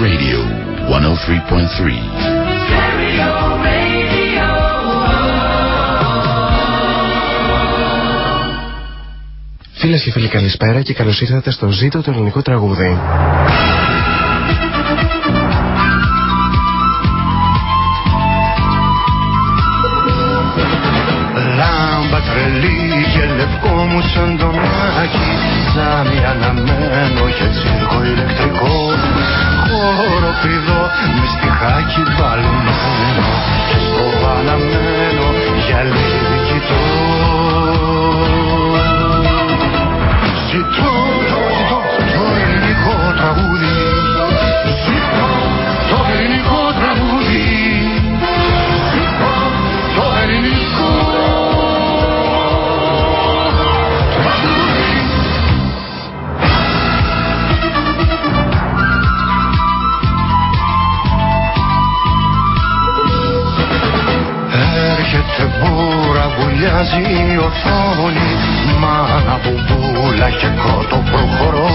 Radio 103.3. Φίλες και φίλοι, καλησπέρα και καλώς ήρθατε στο Ζήτο του ελληνικού τραγούδι. Λάμπα τρελή και λευκό μου σαν το μάκι Ζάμι αναμένο και τσίρκο ηλεκτρικό Χώρο πηδό με στιχάκι μπαλμένο Και στο αναμένο για λίγη κοιτώ. Ζητώ, ζητώ βουλιάζει η οθόνη Μάνα μπουμπούλα και κότο προχωρώ.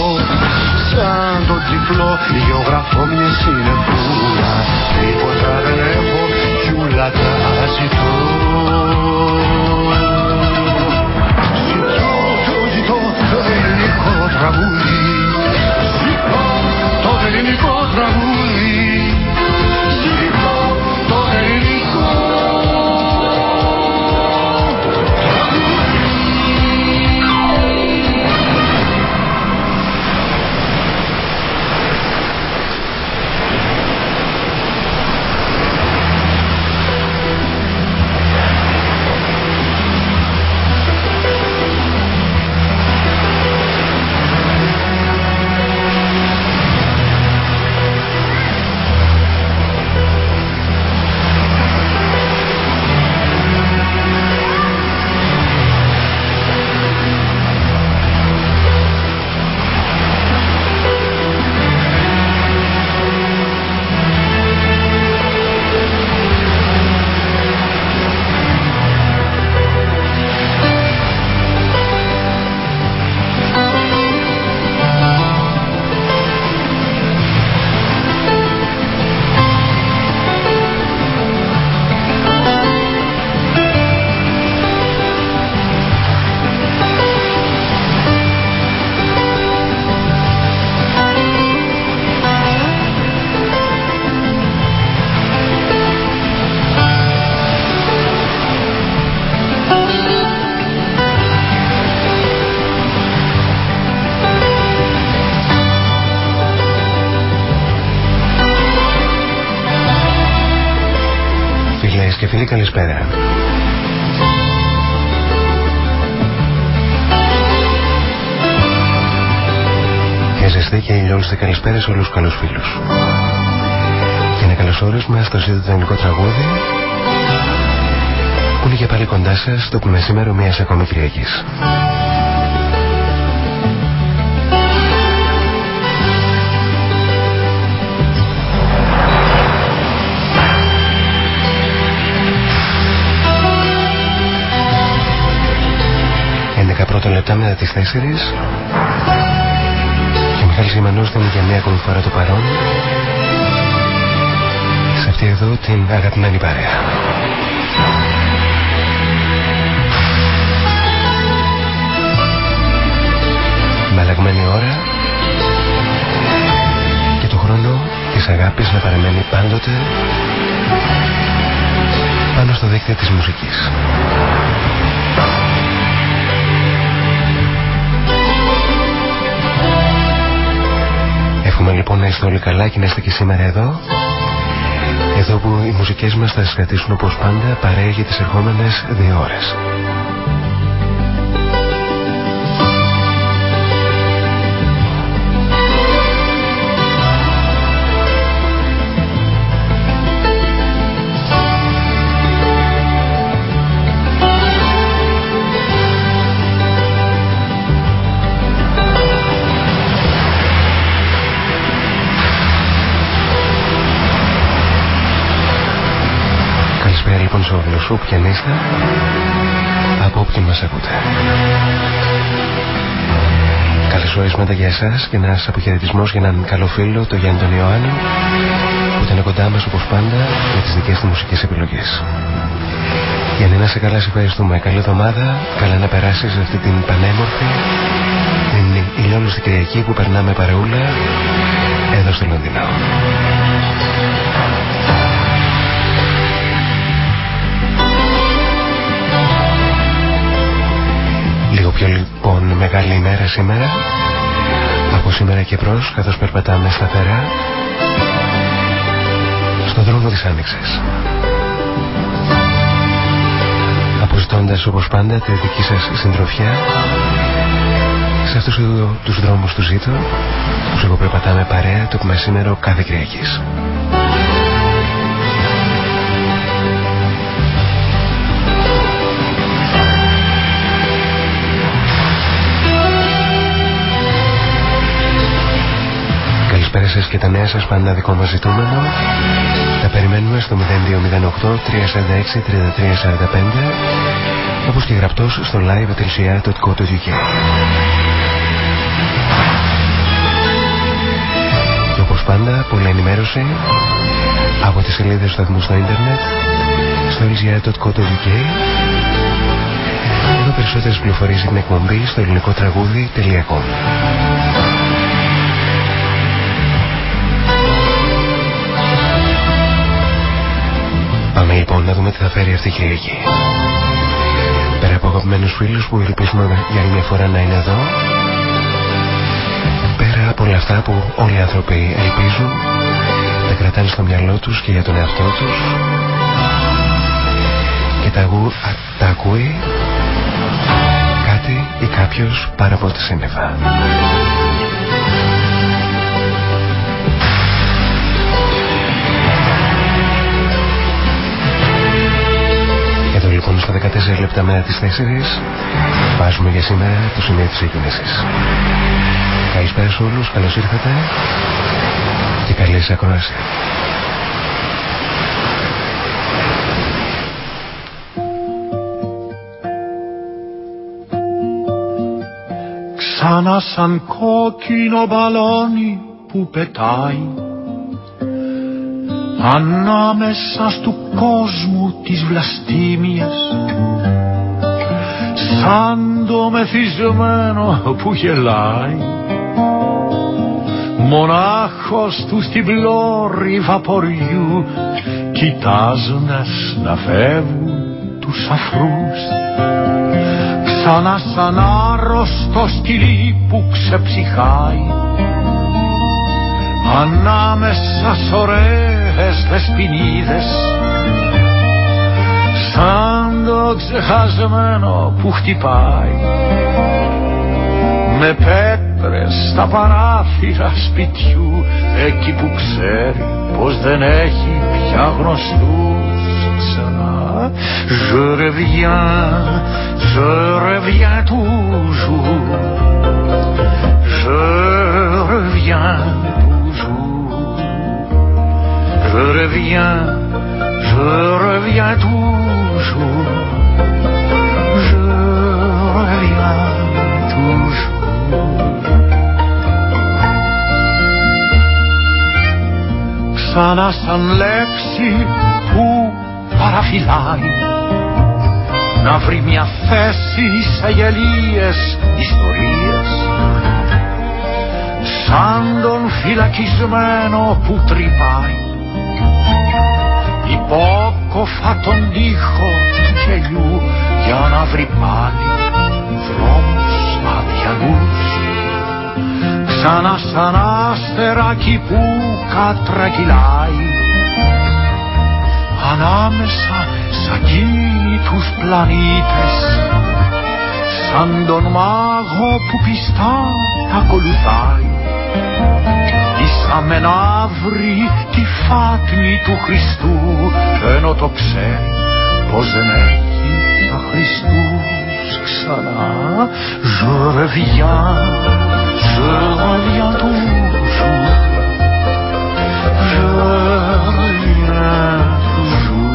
Σαν το τυφλό γεωγραφώ μια συνεπούλα Τίποτα δεν έχω κι ούλα τα ζητώ. Ζητώ, το ζητώ το ελληνικό τραγούδι. Ζητώ το ελληνικό τραγούδι Και ζεστή και ηλιόλουστη καλησπέρα σε όλους τους καλούς φίλους. Και ένα καλώς όρισμα στο ζήτο του ελληνικό τραγούδι που είναι και πάλι κοντά σας το που μεσήμερο μιας ακόμη Κυριακής. Έντεκα πρώτα λεπτά μετά τις 4 και ο Μιχάλης Γεμανός δίνει για μια ακόμη φορά το παρόν σε αυτή εδώ την αγαπημένη παρέα. Με αλλαγμένη ώρα και το χρόνο της αγάπης να παραμένει πάντοτε πάνω στο δίκτυο της μουσικής. Λοιπόν να είστε όλοι καλά και να είστε και σήμερα εδώ. Εδώ που οι μουσικές μας θα σας κρατήσουν όπως πάντα παρέα για τις ερχόμενες δύο ώρες. Καλησπέρα λοιπόν σε όλους όπου και αν είστε; Από όποιον μας ακούτε. Καλώς καλωσορίσματα για εσάς και ένας αποχαιρετισμός για έναν καλό φίλο, τον Γιάννη τον Ιωάννη, που ήταν κοντά μας όπως πάντα με τις δικές του μουσικές επιλογές. Για να σε καλά, σε ευχαριστούμε. Καλή εβδομάδα, καλά να περάσεις αυτή την πανέμορφη, την ηλιόλουστη Κυριακή που περνάμε παρεούλα εδώ στο Λονδινό. Λοιπόν μεγάλη ημέρα σήμερα. Από σήμερα και μπρος καθώς περπατάμε σταθερά Στο δρόμο της Άνοιξης. Αποζητώντας όπως πάντα τη δική σας συντροφιά Σε αυτούς τους δρόμους του ζήτω Που εγώ περπατάμε παρέα το μεσήμερο κάθε Κυριακής καλησπέρα σας και τα νέα σας πάντα δικό μας ζητούμενο. Τα περιμένουμε στο 0208 346 3345 όπως και γραπτός στο live.gr.co.uk Και όπως πάντα, πολλά ενημέρωση από τις σελίδες του σταθμού στο ίντερνετ στο lgr.co.uk Εδώ περισσότερες πληροφορίες για την εκπομπή στο ελληνικό τραγούδι.com λοιπόν να δούμε τι θα φέρει αυτή η Κυριακή. Πέρα από αγαπημένους φίλους που ελπίζουμε για άλλη μια φορά να είναι εδώ. Πέρα από όλα αυτά που όλοι οι άνθρωποι ελπίζουν, τα κρατάνε στο μυαλό τους και για τον εαυτό τους. Και τα, τα ακούει κάτι ή κάποιος πάρα από τη σύννεφα. 14 λεπτά μέρα τις 4 βάζουμε για σήμερα το σημείο της εκκίνησης. Καλησπέρα σε όλους, καλώς ήρθατε και καλή σας ακρόαση. Ξανά σαν κόκκινο μπαλόνι που πετάει ανάμεσα στου κόσμου της βλαστήμιας σαν το μεθυσμένο που γελάει μονάχος του στην πλώρη βαποριού κοιτάζοντας να φεύγουν τους αφρούς. Ξανά σαν άρρωστο σκυλί που ξεψυχάει ανάμεσα σ' ωραίες δεσποινίδες. Σαν το ξεχασμένο που χτυπάει. Με πέτρες στα παράθυρα σπιτιού εκεί που ξέρει πως δεν έχει πια γνωστούς. Ξανά Je reviens, je reviens toujours Je reviens Je reviens, je reviens toujours. Je reviens toujours. Ξανά σαν λέξη που παραφυλάει να βρει μια θέση σε γελίες ιστορίες σαν τον φυλακισμένο που τρυπάει υπόκοφα τον τοίχο του γελιού για να βρει πάλι δρόμους αδιανούς. Ξανά σαν αστεράκι που κατρακυλάει ανάμεσα σαν κίνητους πλανήτες σαν τον μάγο που πιστά ακολουθάει Ήσαμε να βρει τη φάτνη του Χριστού. Ενώ το ξέρει πως δεν έχει πια Χριστούς ξανά. Ζωρεδιά, ζωρεδιά του σου του σου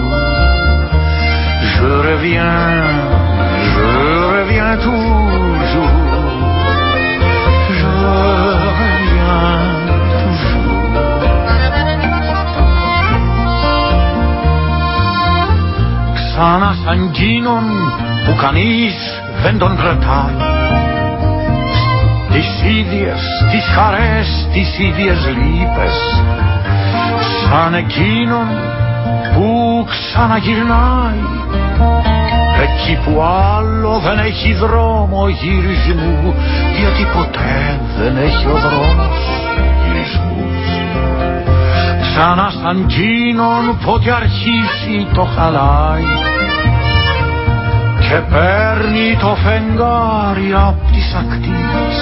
ζωρεδιά, του σαν εκείνον που κανείς δεν τον κρατάει τις ίδιες τις χαρές, τις ίδιες λύπες σαν εκείνον που ξαναγυρνάει. Εκεί που άλλο δεν έχει δρόμο γυρισμού γιατί ποτέ δεν έχει ο δρόμος γυρισμούς. Ξανά σαν εκείνον πότε αρχίσει το χαλάει και παίρνει το φεγγάρι απ' τις ακτής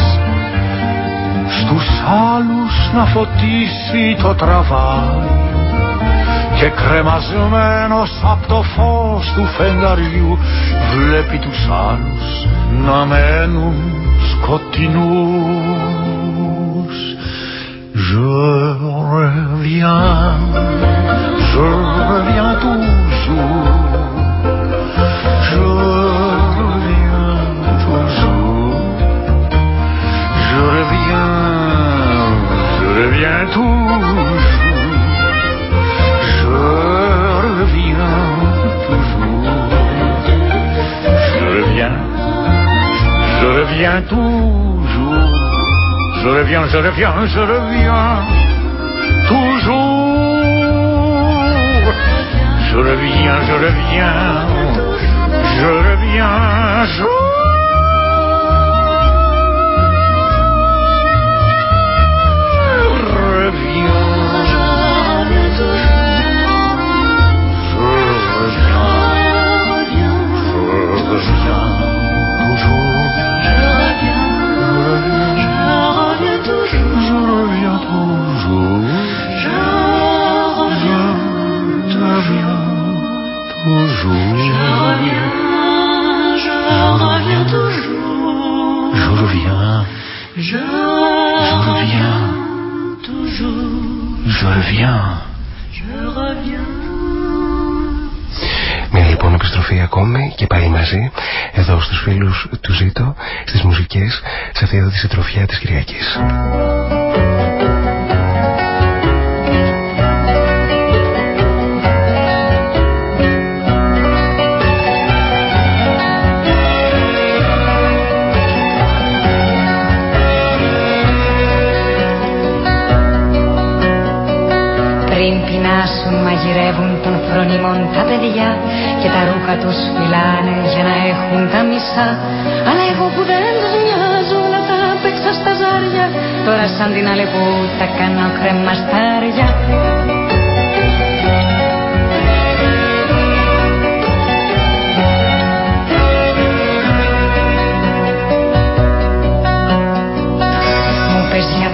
στους άλλους να φωτίσει το τραβάει και κρεμασμένος από το φως του φεγγαριού βλέπει τους άλλους να μένουν σκοτεινούς. Je reviens, je reviens toujours reviens, je reviens, je reviens toujours. Je reviens, je reviens, je reviens, je Μια και τα ρούχα τους φυλάνε για να έχουν τα μισά. Αλλά εγώ που δεν τους μοιάζω να τα παίξω στα ζάρια τώρα σαν την άλλη που τα κάνω κρεμαστάρια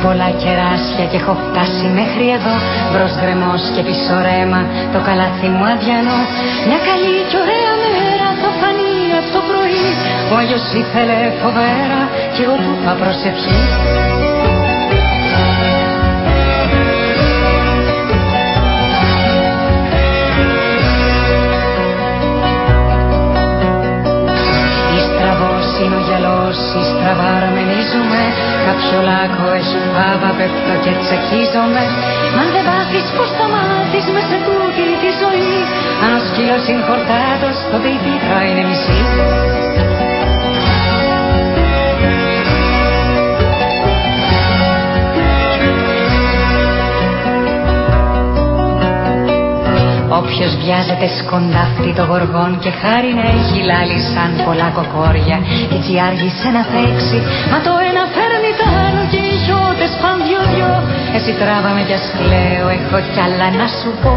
πολλά κεράσια και έχω φτάσει μέχρι εδώ. Μπρος γκρεμός και πίσω ρέμα το καλάθι μου αδιανό. Μια καλή και ωραία μέρα θα φανεί από το πρωί. Ο Άγιος ήθελε φοβέρα και εγώ του είπα Κάποιο λάκκο έχει φάβα, πέφτω και τσακίζομαι Μα αν δεν πάθεις πως θα μάθεις μέσα σε τούτη τη ζωή Αν ο σκύλος είναι χορτάτος, τότε η πίκρα είναι μισή Όποιος βιάζεται σκοντάφτη το γοργόν και χάρη να έχει λάλη σαν πολλά κοκόρια και έτσι άργησε να θέξει μα το εσύ τράβαμε κι ας κλαίω έχω κι άλλα να σου πω.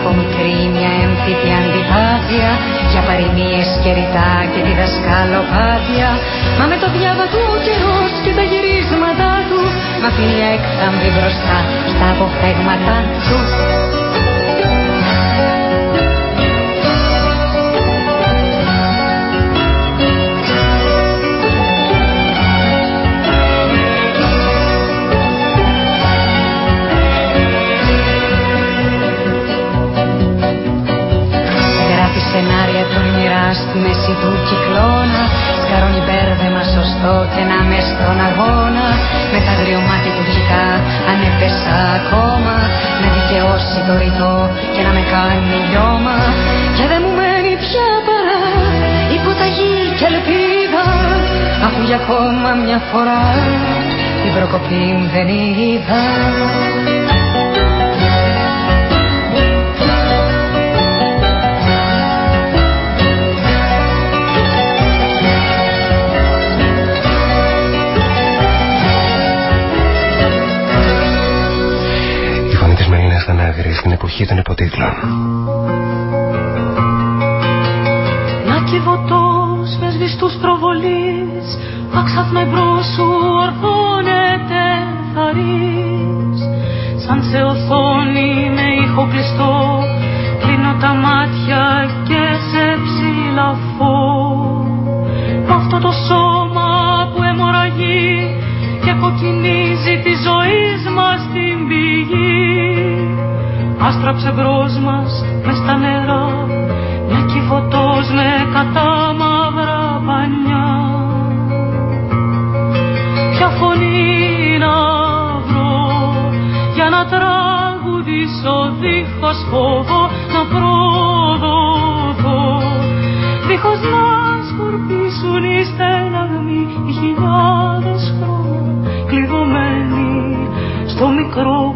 Από μικρή μια έμφυτη αντιπάθεια για παροιμίες και ρητά και τη δασκαλοπάθεια είχαν βρει μπροστά στα αποφθέγματα του. Γράφει σενάρια του μοιρά στη μέση του κυκλώνα Σκαρώνει μπέρδεμα σωστό και να μες στον αγώνα με τα αν έπεσα ακόμα. Να δικαιώσει το ρητό και να με κάνει λιώμα. Και δεν μου μένει πια παρά υποταγή και ελπίδα. Αφού για ακόμα μια φορά την προκοπή δεν είδα των υποτίτλων. Να κυβωτός με σβηστούς προβολείς Αξάφνα εμπρός σου ορθώνεται θαρείς Σαν σε οθόνη με ήχο κλειστό Κλείνω τα μάτια και σε ψηλαφώ Αυτό το σώμα που αιμορραγεί Και κοκκινίζει τη ζωή μας στην πηγή Άστραψε μπρος μας μες στα νερά Μια κυβωτός με κατάμαυρα πανιά. Ποια φωνή να βρω Για να τραγουδήσω δίχως φόβο Να προδοθώ. Δίχως να σκορπίσουν οι στεναγμοί Οι χιλιάδες χρόνια κλειδωμένοι στο μικρό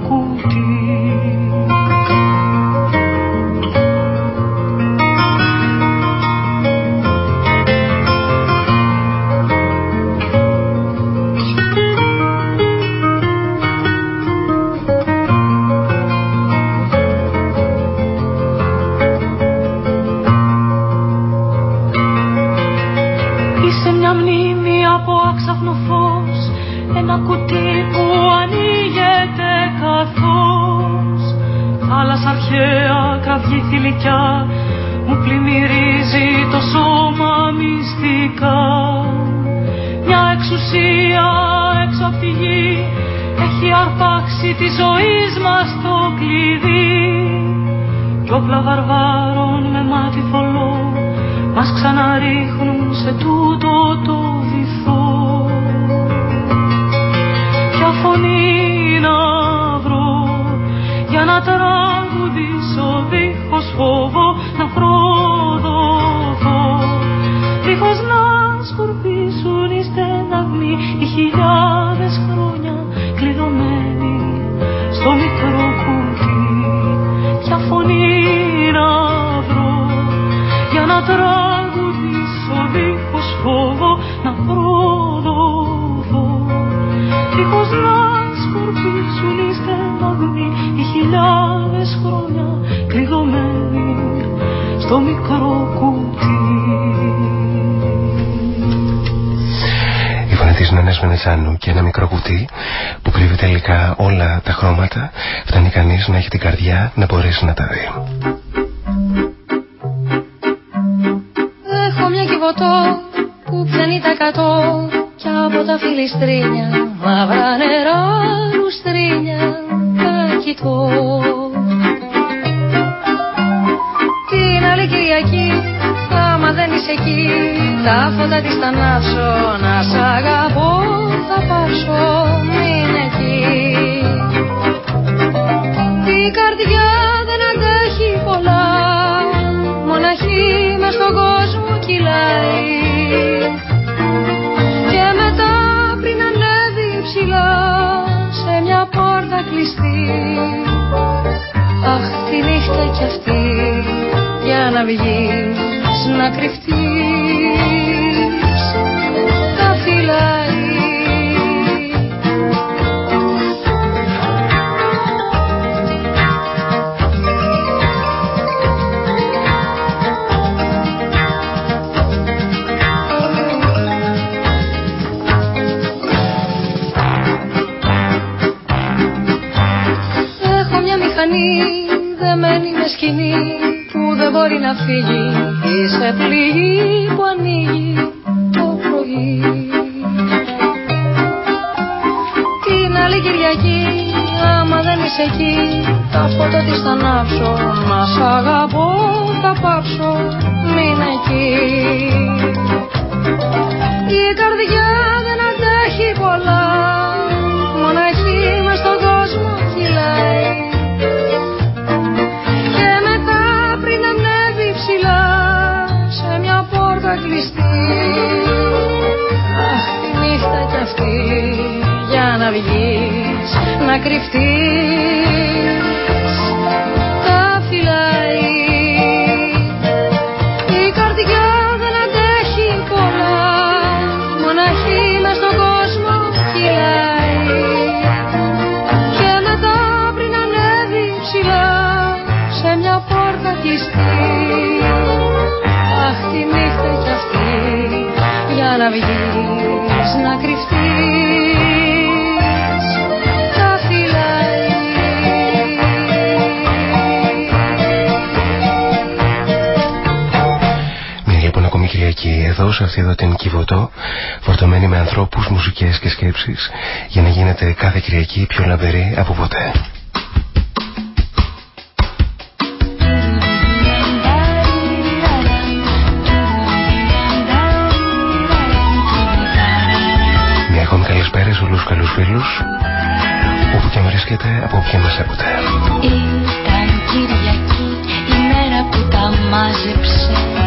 κουτί μου πλημμυρίζει το σώμα μυστικά. Μια εξουσία έξω από τη γη έχει αρπάξει τη ζωή μας το κλειδί. Κι όπλα βαρβάρων με μάτι θολό μας ξαναρίχνουν σε τούτο το βυθό. Ποια φωνή να βρω για να τραγουδήσω τραγουδήσω δίχως φόβο να προδοθώ δίχως να σκορπίσουν οι στεναγμοί οι χιλιάδες χρόνια κλειδωμένοι στο μικρό κουτί. Η φωνή της Νάνας Βενεζάνου και ένα μικρό κουτί που κρύβει τελικά όλα τα χρώματα φτάνει κανείς να έχει την καρδιά να μπορέσει να τα δει. Έχω μια κυβωτό που πιάνει τα κατώ κι από τα φιλιστρίνια μαύρα νερά λουστρίνια τα κοιτώ. Κυριακή Άμα δεν είσαι εκεί Τα φώτα της θα ανάψω Να σ' αγαπώ νύχτα κι αυτή για να βγεις να κρυφτείς. Τα φυλάει Έχω μια μηχανή Χαμένη με σκηνή που δεν μπορεί να φύγει. Είσαι πληγή που ανοίγει το πρωί. Την άλλη Κυριακή άμα δεν είσαι εκεί Τα φώτα της θα ανάψω. Να σ' αγαπώ θα πάψω Μην εκεί. Η καρδιά για να βγεις, να κρυφτείς σε αυτή εδώ την Κιβωτό, φορτωμένη με ανθρώπους, μουσικές και σκέψεις, για να γίνεται κάθε Κυριακή πιο λαμπερή από ποτέ. Μια ακόμη καλησπέρα σε όλους τους καλούς φίλους, όπου και βρίσκεται από όποια μας ποτέ. Ήταν Κυριακή, η μέρα που τα μάζεψε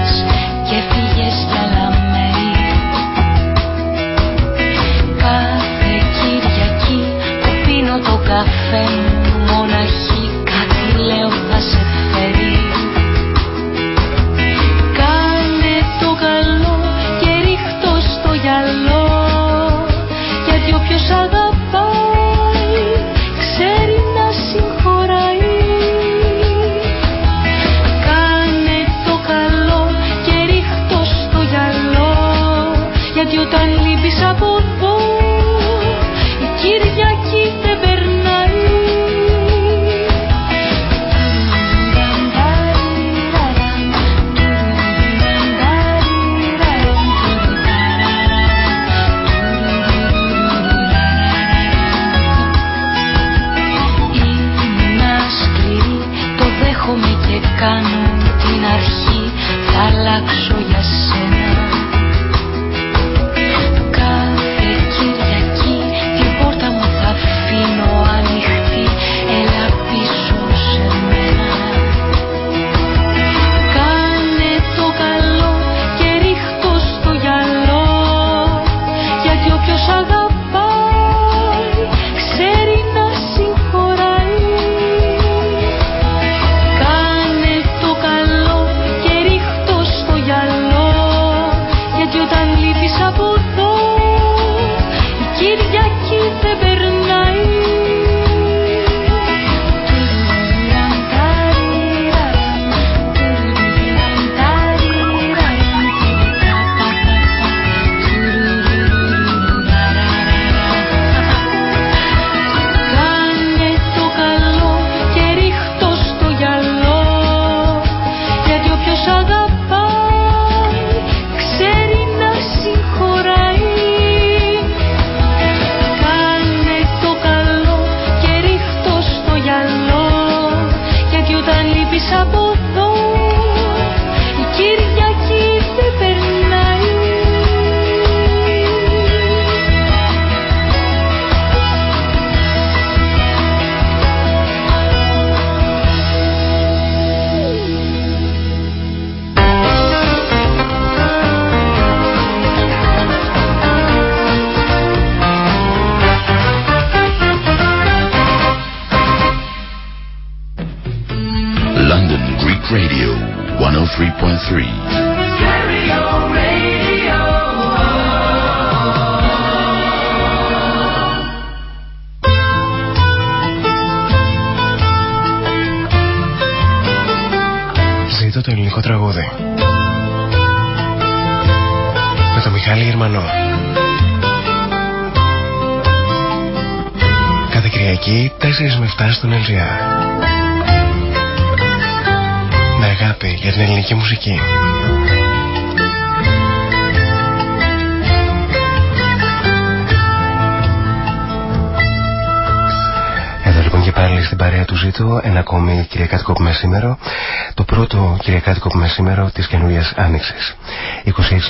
Κυριακάτικο που μεσήμερο της καινούργια Άνοιξης.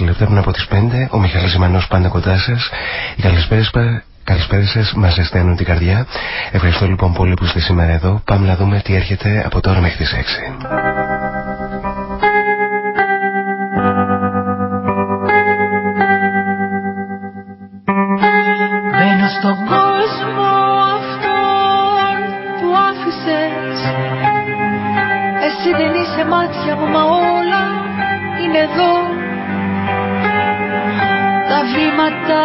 26 λεπτά πριν από τις 5, ο Μιχαλής Ζημανός πάντα κοντά σας. Οι καλησπέρες σας μα ζεσταίνουν την καρδιά. Ευχαριστώ λοιπόν πολύ που είστε σήμερα εδώ. Πάμε να δούμε τι έρχεται από τώρα μέχρι τις 6. Βήματα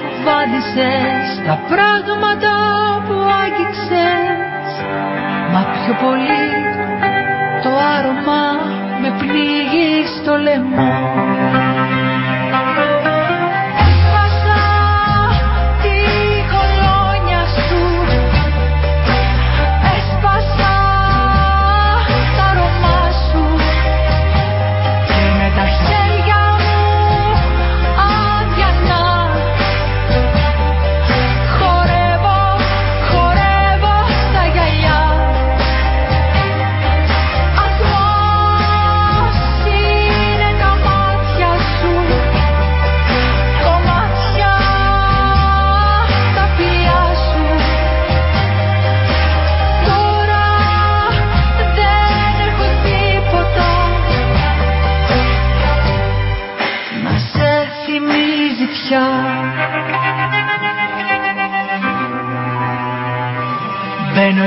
που βάδισες, τα πράγματα που άγγιξες. Μα πιο πολύ το άρωμα με πνίγει στο λαιμό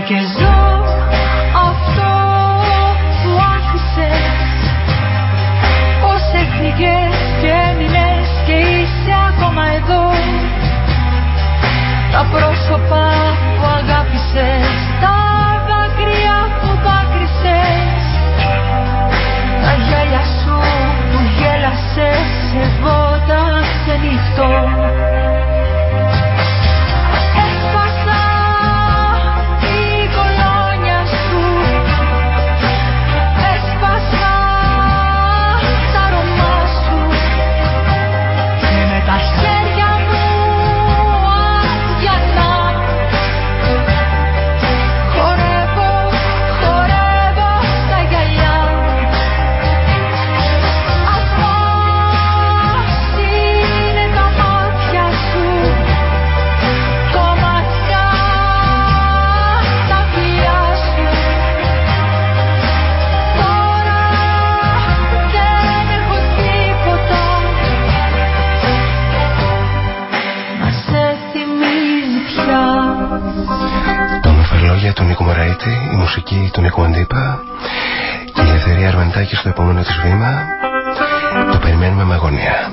que ζω αυτό που άφησες Πώς έφυγες και έμεινες και είσαι ακόμα εδώ. Τα πρόσωπα μουσική του Νίκου Αντίπα και η Ελευθερία Αρμεντάκη στο επόμενο της βήμα το περιμένουμε με αγωνία.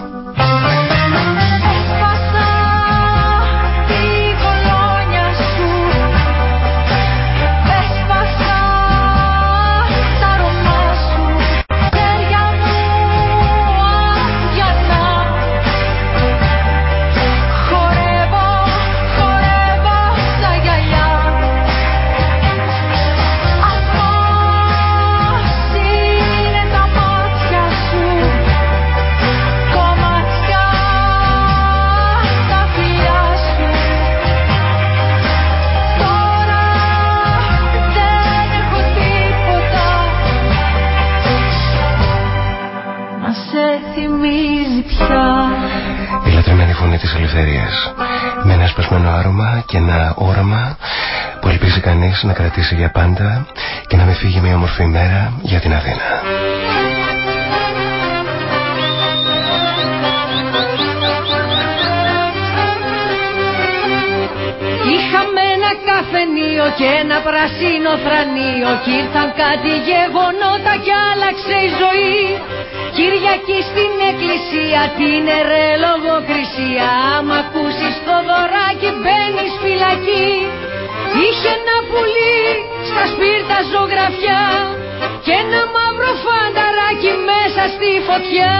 Και ένα όραμα που ελπίζει κανείς να κρατήσει για πάντα και να με φύγει μια όμορφη ημέρα για την Αθήνα. Είχαμε ένα καφενείο και ένα πράσινο θρανείο κι ήρθαν κάτι γεγονότα κι άλλαξε η ζωή Κυριακή στην εκκλησία την ερε λογοκρισία. Άμα ακούσεις το δωράκι μπαίνεις φυλακή. Είχε ένα πουλί στα σπίρτα ζωγραφιά Και ένα μαύρο φανταράκι μέσα στη φωτιά.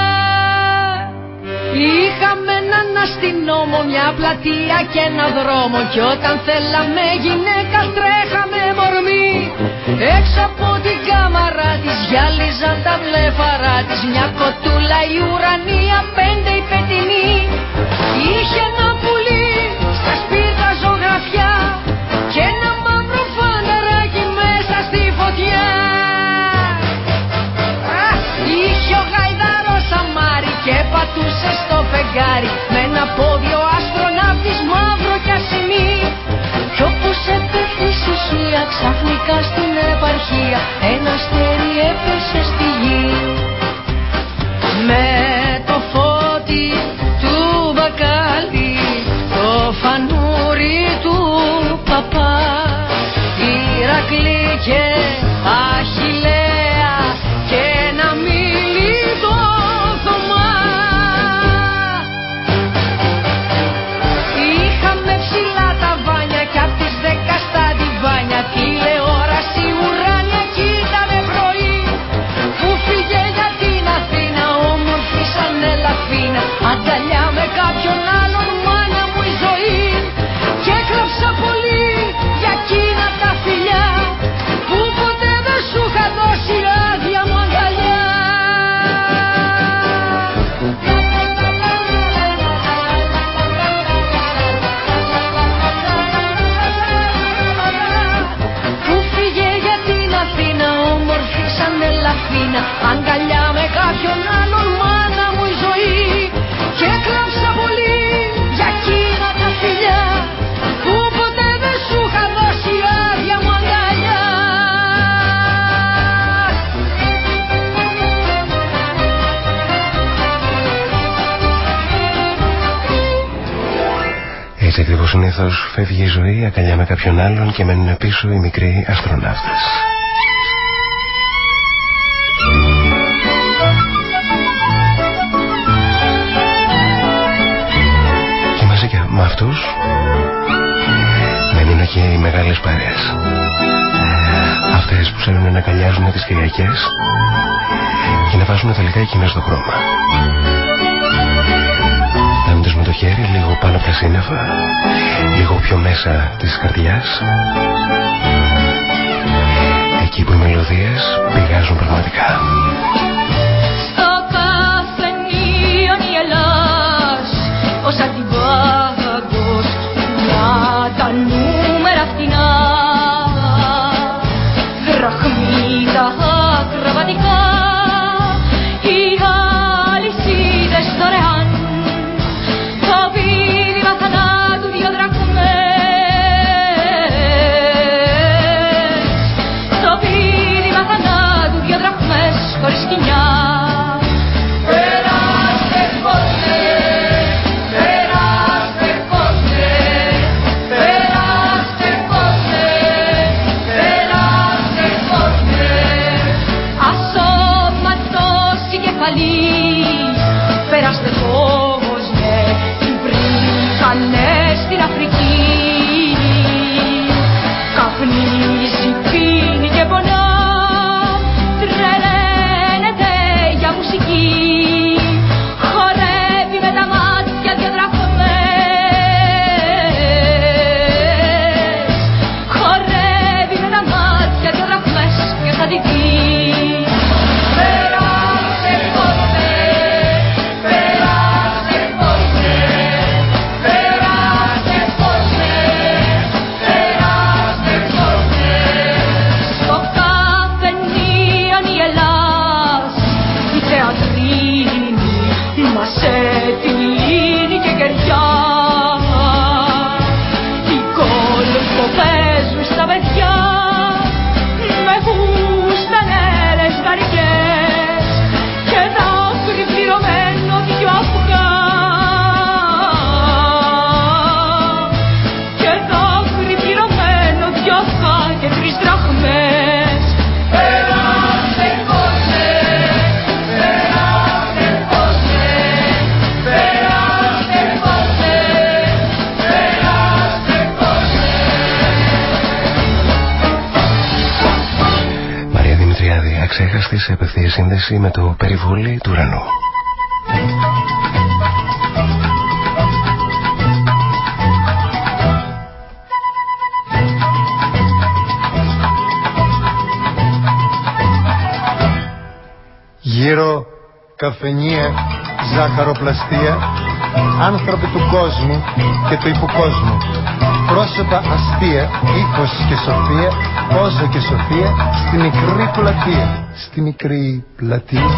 Είχαμε έναν αστυνόμο, μια πλατεία και ένα δρόμο. Κι όταν θέλαμε γυναίκα τρέχαμε μορμή έξω από την κάμαρα της γυάλιζαν τα βλέφαρα της. Μια κοτούλα η ουρανία πέντε η πετεινή Είχε ένα πουλί στα σπίρτα ζωγραφιά Και ένα μαύρο φαντάρακι μέσα στη φωτιά. Είχε ο γαϊδάρος αμάρι και πατούσε στο φεγγάρι Με ένα πόδι ξαφνικά στην επαρχία ένα αστέρι έπεσε στη γη. Με το φώτι του μπακάλι το φανούρι του παπά Ηρακλή και Καθώ φεύγει η ζωή αγκαλιά με κάποιον άλλον και μένουν πίσω οι μικροί αστροναύτες. Και μαζί και με αυτούς μένουν και οι μεγάλες παρέες. Αυτές που θέλουν να καλιάζουν τις Κυριακές και να βάζουν τελικά εκείνες στο χρώμα το χέρι λίγο πάνω από τα σύννεφα, λίγο πιο μέσα της καρδιάς. Εκεί που οι μελωδίες πηγάζουν πραγματικά. Στο καφενείο νιελάς, όσα την συνάντηση με το περιβολή του ουρανού. Γύρω καφενεία, ζάχαροπλαστεία, άνθρωποι του κόσμου και του υποκόσμου, πρόσωπα αστεία, ήχος και σοφία, Πόσο και Σοφία στη μικρή πλατεία. Στη μικρή πλατεία.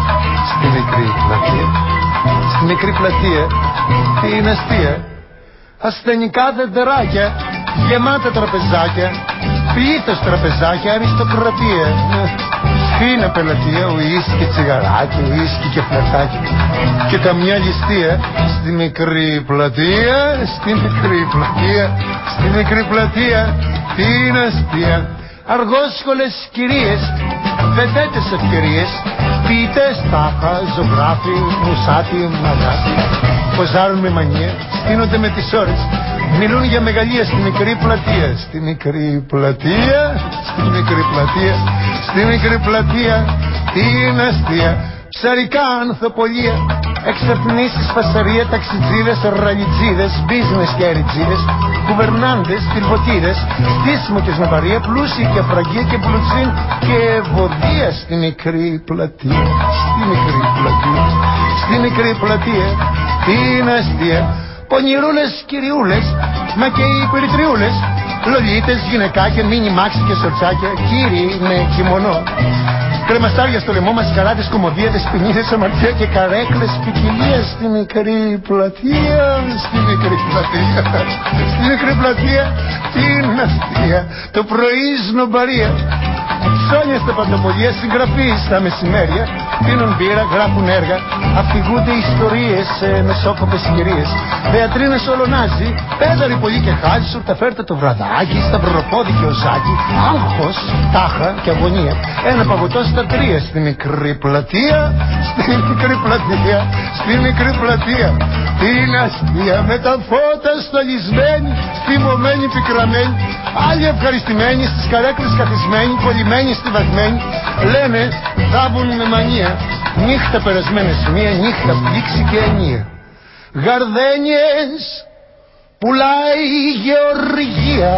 Στη μικρή πλατεία. Στη μικρή πλατεία. Τι είναι αστεία; Ασθενικά δεντεράκια. Γεμάτα τραπεζάκια. Πλήθος τραπεζάκια. Αριστοκρατία. Ναι. Φίνα πελατεία; Ουίσκι και τσιγαράκι. Ουίσκι και φλερτάκι. Και καμιά ληστεία. Στη μικρή πλατεία. Στη μικρή πλατεία. Στη μικρή πλατεία. Τι είναι αστεία; Αργόσχολες κυρίες, βεδέτες ευκαιρίες, ποιητές τάχα, ζωγράφοι, μουσάτι, μαγάτι. Ποζάρουν με μανία, στείνονται με τις ώρες, Μιλούν για μεγαλεία στη μικρή πλατεία. Στη μικρή πλατεία, στη μικρή πλατεία, στη μικρή πλατεία, την αστεία. Ψαρικά ανθοπολία, εξαπνήσεις, φασαρία, ταξιτζίδες, ραλιτζίδες, business και αριτζίδες, κουβερνάντες, τυρβοτήρες, στήσιμο με παρία, πλούσιοι και αφραγία και πλουτσίν και ευωδία στη μικρή πλατεία. Στη μικρή πλατεία, στη μικρή πλατεία, την αστεία. Πονηρούλες κυριούλες Μα και οι περιτριούλες Λολίτες, γυναικάκια, μίνι μάξι και σορτσάκια. Κύριοι με κιμονό Κρεμαστάρια στο λαιμό μας, καράτες, κομμωδίες, ποινίδες, αμαρτία και καρέκλες ποικιλία στη μικρή πλατεία, στη μικρή πλατεία, στη μικρή πλατεία, την αστεία, το πρωί σνομπαρία, ψώνια στα παντοπολία, συγγραφεί στα μεσημέρια, πίνουν μπύρα, γράφουν έργα, αφηγούνται ιστορίες σε μεσόκοπες συγκυρίες. Θεατρίνες ολονάζει, πέδαροι πολύ και χάζι, σου τα φέρτε το βραδάκι, στα προπόδι και οζάκι, άγχος, τάχα και αγωνία. Ένα παγωτό στα τρία, στη μικρή πλατεία, στη μικρή πλατεία, στη μικρή πλατεία. Την αστεία με τα φώτα στολισμένη, θυμωμένη, πικραμένη, άλλοι ευχαριστημένοι στις καρέκλες καθισμένοι, κολλημένοι, στιβαγμένοι, λένε θάβουν με μανία, νύχτα περασμένες μία νύχτα πλήξη και ενία. Γαρδένιες πουλάει η γεωργία.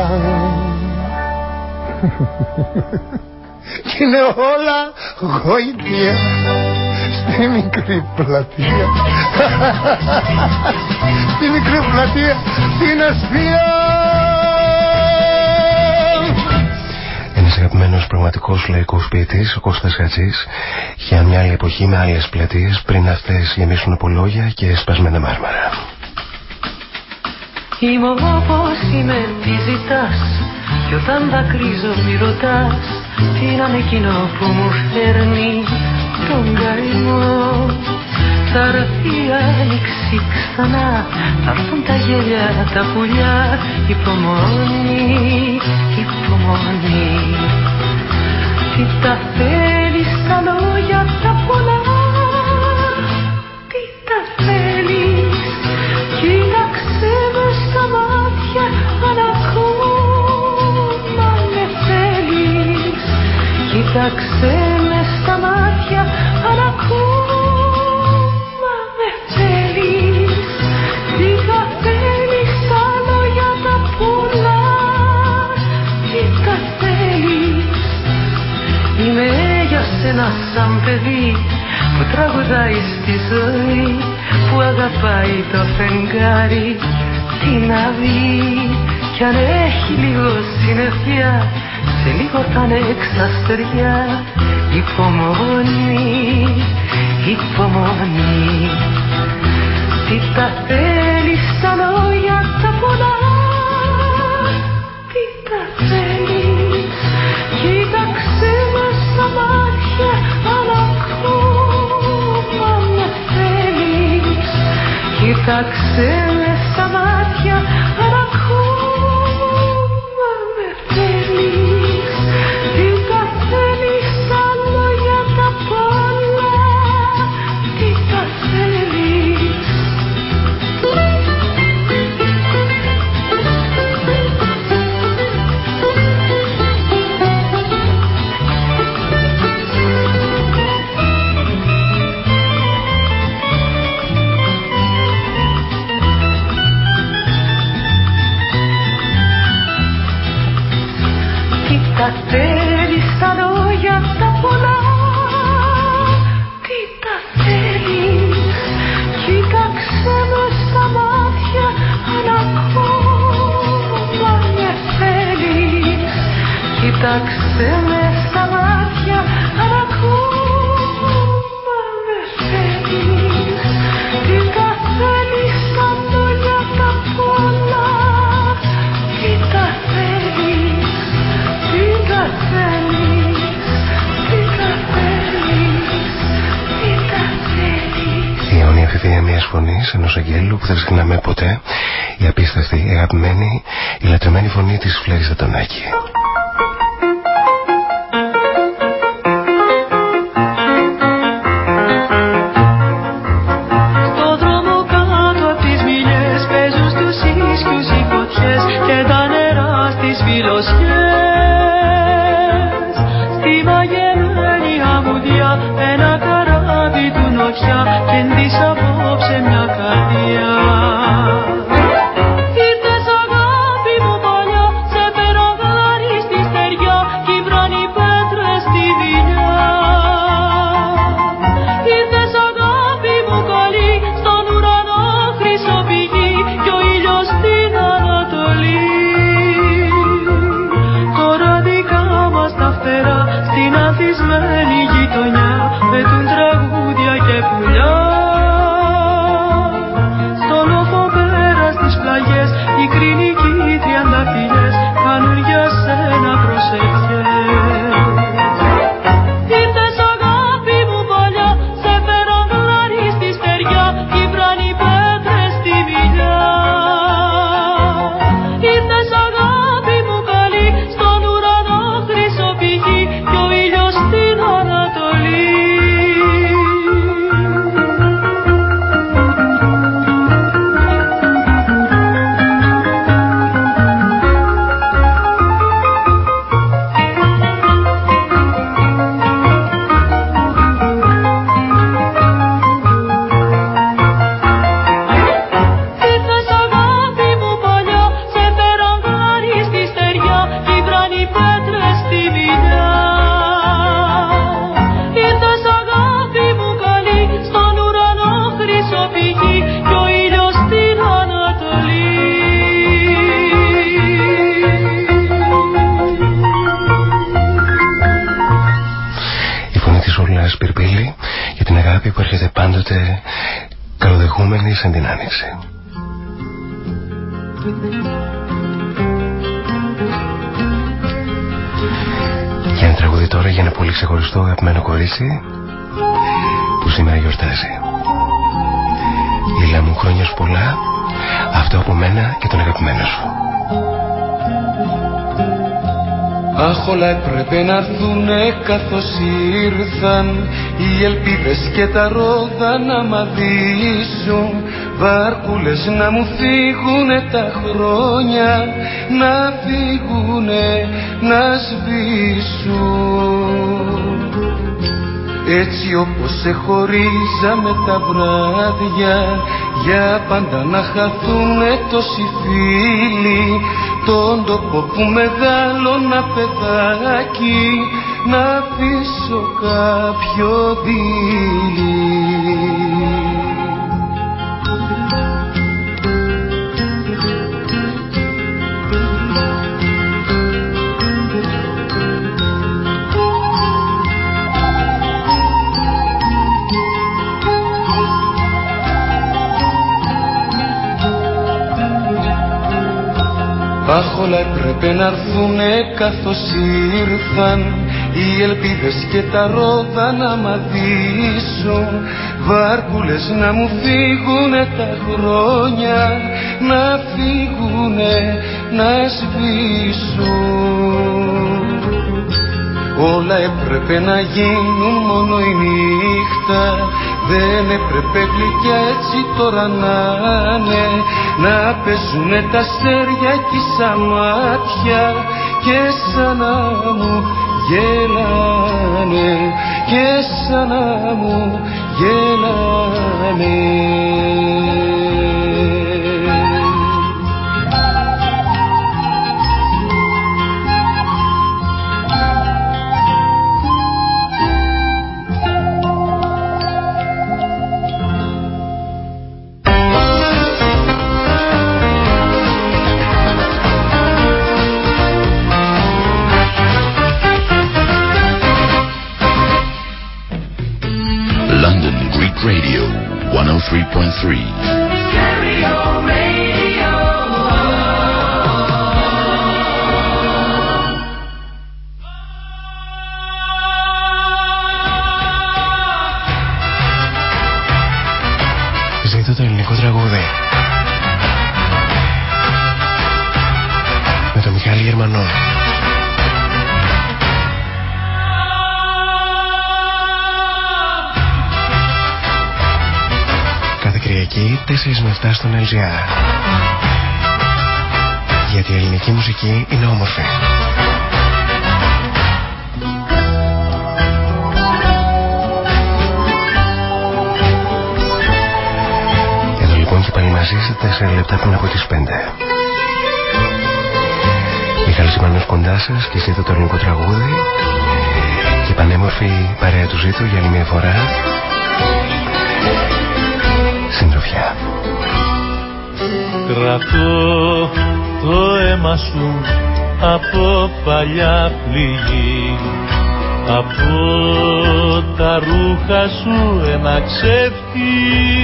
Κι είναι όλα γοητεία στη μικρή πλατεία. Στη μικρή πλατεία την αστεία Ένας αγαπημένος πραγματικός λαϊκός ποιητής, ο Κώστας Χατζής, για μια άλλη εποχή με άλλες πλατείες πριν αυτές γεμίσουν από λόγια και σπασμένα μάρμαρα. Είμαι όπως είμαι, τι ζητάς; Κι όταν δακρύζω μη ρωτάς Τι να είναι εκείνο που μου φέρνει; Τον καημό. Θα έρθει η άνοιξη ξανά Θα έρθουν τα γέλια, τα πουλιά. Υπομονή, υπομονή. Τι τα θέλεις τα λόγια τα πολλά. Τι τα θέλεις Κοίταξε με στα μάτια αν ακόμα με θέλεις. Κοίταξε Είμαι για σένα σαν παιδί που τραγουδάει στη ζωή που αγαπάει το φεγγάρι την αυγή κι αν έχει λίγο συννεφιά σε λίγο θα είναι εξαστεριά υπομονή, υπομονή τι τα θέλεις τα λόγια τα πολλά τι τα κοίταξε με στα μάτια Τι τα θέλεις τα λόγια τα πολλά. Τι τα θέλεις Κοίταξε με στα μάτια αν ακόμα με θέλεις Κοίταξε φωνής ενός αγγέλου που δεν ξεχνάμε ποτέ. Η απίστευτη, η αγαπημένη, η λατρεμένη φωνή της Φλέρης Δατονάκη. που σήμερα γιορτάζει. Λίλα μου χρόνια σου πολλά, αυτό από μένα και τον αγαπημένο σου. Αχ όλα έπρεπε να έρθουνε καθώς ήρθαν οι ελπίδες και τα ρόδα να μαδίσουν βάρκουλες να μου φύγουνε τα χρόνια να φύγουνε να σβήσουν έτσι όπως σε χωρίζαμε τα βράδια για πάντα να χαθούμε τόσοι φίλοι. Τον τόπο που μεγάλωνα παιδάκι να αφήσω κάποιο δίλη έπρεπε να έρθουνε καθώς ήρθαν οι ελπίδες και τα ρόδα να μαδίσουν βάρκουλες να μου φύγουνε τα χρόνια να φύγουνε να σβήσουν. Όλα έπρεπε να γίνουν μόνο η νύχτα. Δεν έπρεπε γλυκιά έτσι τώρα να είναι Να παίζουνε τα σέρια κι σαν μάτια Και σαν να μου γελάνε Και σαν να μου γελάνε Three. Μουσική είναι όμορφη. Εδώ λοιπόν και πάλι μαζί σε 4 λεπτά πριν από τις 5. Μιχάλης Ιμανός κοντά σας και ζήτω το ελληνικό τραγούδι και πανέμορφη παρέα του ζήτω για άλλη μια φορά συντροφιά. Κρατώ το αίμα σου από παλιά πληγή από τα ρούχα σου ένα ξέφτη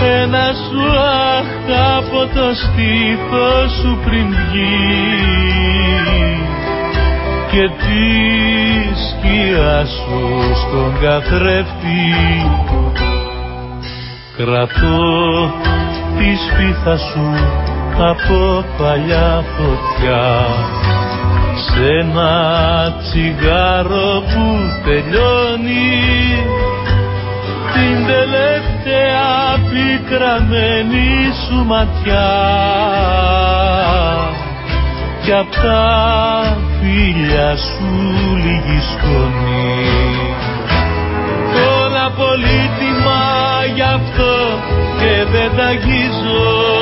ένα σου αχ από το στήθο σου πριν βγει. Και τη σκιά σου στον καθρέφτη κρατώ τη σπίθα σου από παλιά φωτιά. Σε ένα τσιγάρο που τελειώνει την τελευταία πικραμένη σου ματιά. Κι απ' τα φίλια σου λίγη σκόνη. Όλα πολύτιμα γι' αυτό και δεν τα αγγίζω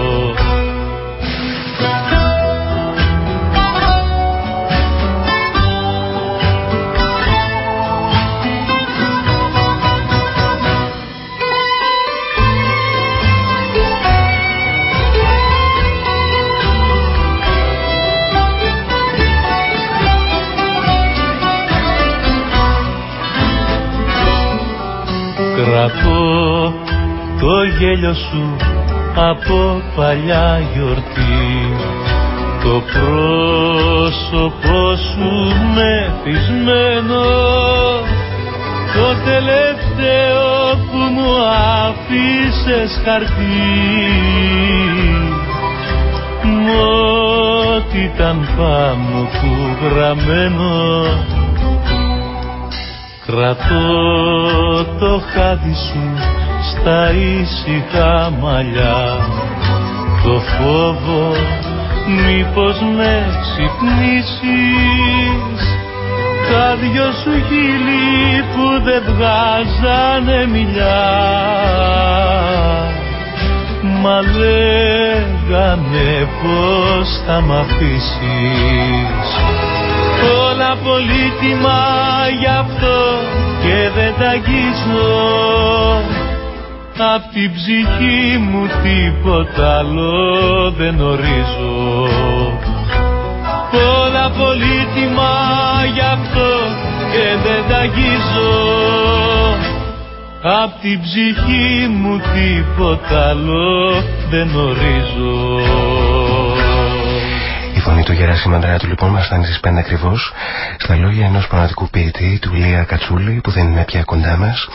γέλιο σου από παλιά γιορτή. Το πρόσωπό σου μεθυσμένο το τελευταίο που μου άφησες χαρτί. Μ' ό,τι ήταν πάνω του γραμμένο Κρατώ το χάδι σου στα ήσυχα μαλλιά. Το φόβο μήπως με ξυπνήσεις. Τα δυο σου χείλη που δεν βγάζανε μιλιά. Μα λέγανε πως θα μ' αφήσεις. Όλα πολύτιμα γι' αυτό και δεν τα αγγίζω Απ' την ψυχή μου τίποτα άλλο δεν ορίζω. Όλα πολύτιμα γι' αυτό και δεν τα αγγίζω. Απ' την ψυχή μου τίποτα άλλο δεν ορίζω φωνή του Γεράσιμου του λοιπόν μας φτάνει στις 5 ακριβώς στα λόγια ενός πραγματικού ποιητή του Λία Κατσούλη που δεν είναι πια κοντά μας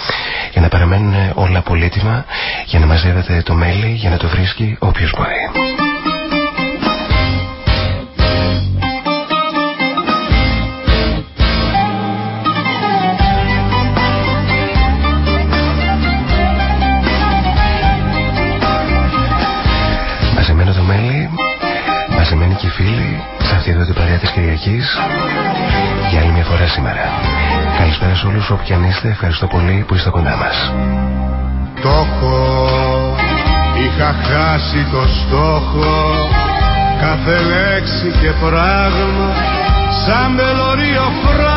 για να παραμένουν όλα πολύτιμα για να μαζεύεται το μέλι για να το βρίσκει όποιος μπορεί. Αυτή εδώ την παρέα της Κυριακής για άλλη μια φορά σήμερα. Καλησπέρα σε όλους όποιοι αν είστε. Ευχαριστώ πολύ που είστε κοντά μας. Το έχω, είχα χάσει το στόχο κάθε λέξη και πράγμα σαν μελωρίο φράγμα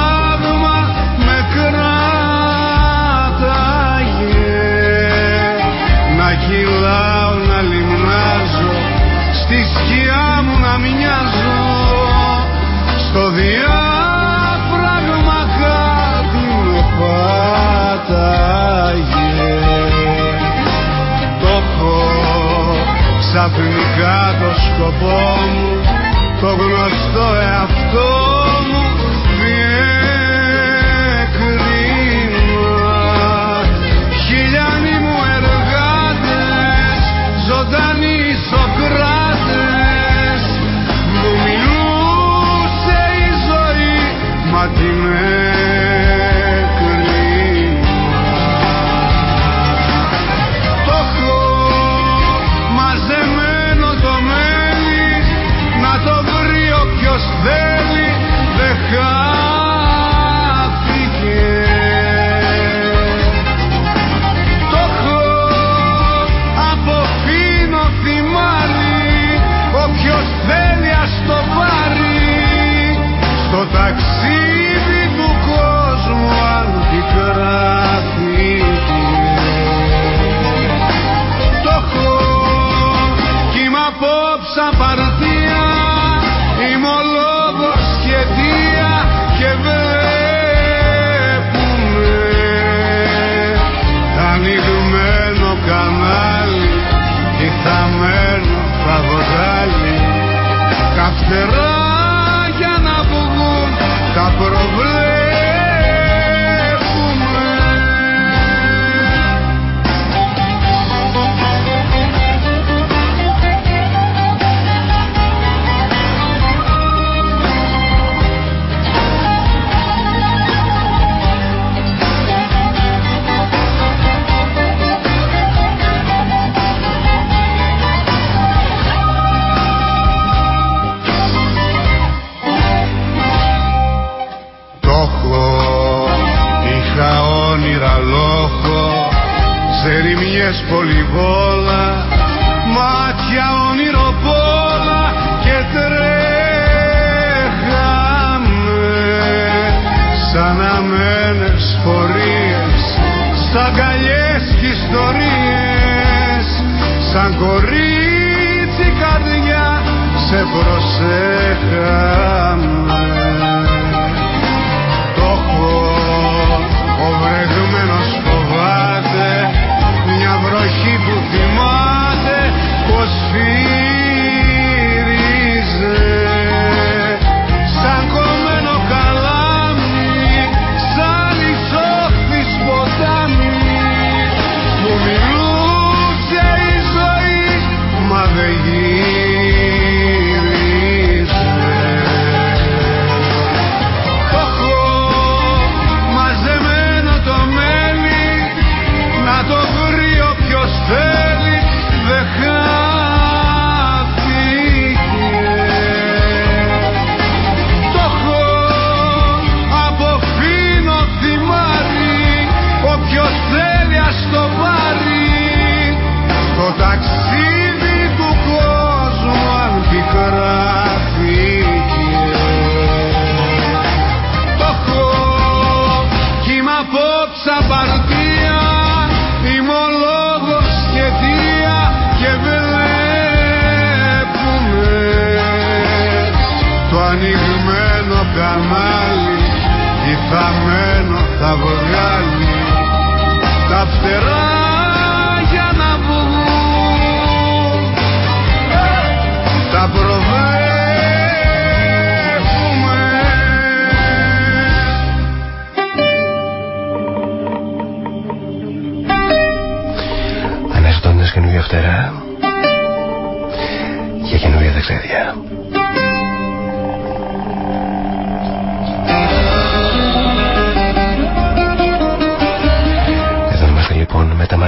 ξαφνικά το σκοπό μου το γνωστό εαυτό μου διεκρίμα χιλιάνοι μου εργάτες ζωντανοί Σοκράτες μου μιλούσε η ζωή μα τι με φτερά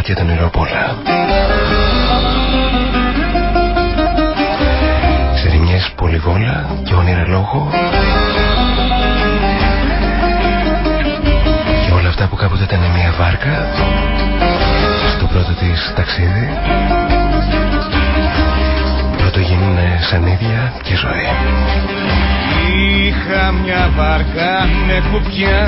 και τα νερόπολα. Σε ρημιές πολυβόλα και όνειρα λόγο και όλα αυτά που κάποτε ήταν μια βάρκα στο πρώτο της ταξίδι σαν ίδια και ζωή. Είχα μια βάρκα ναι, νεκουπιά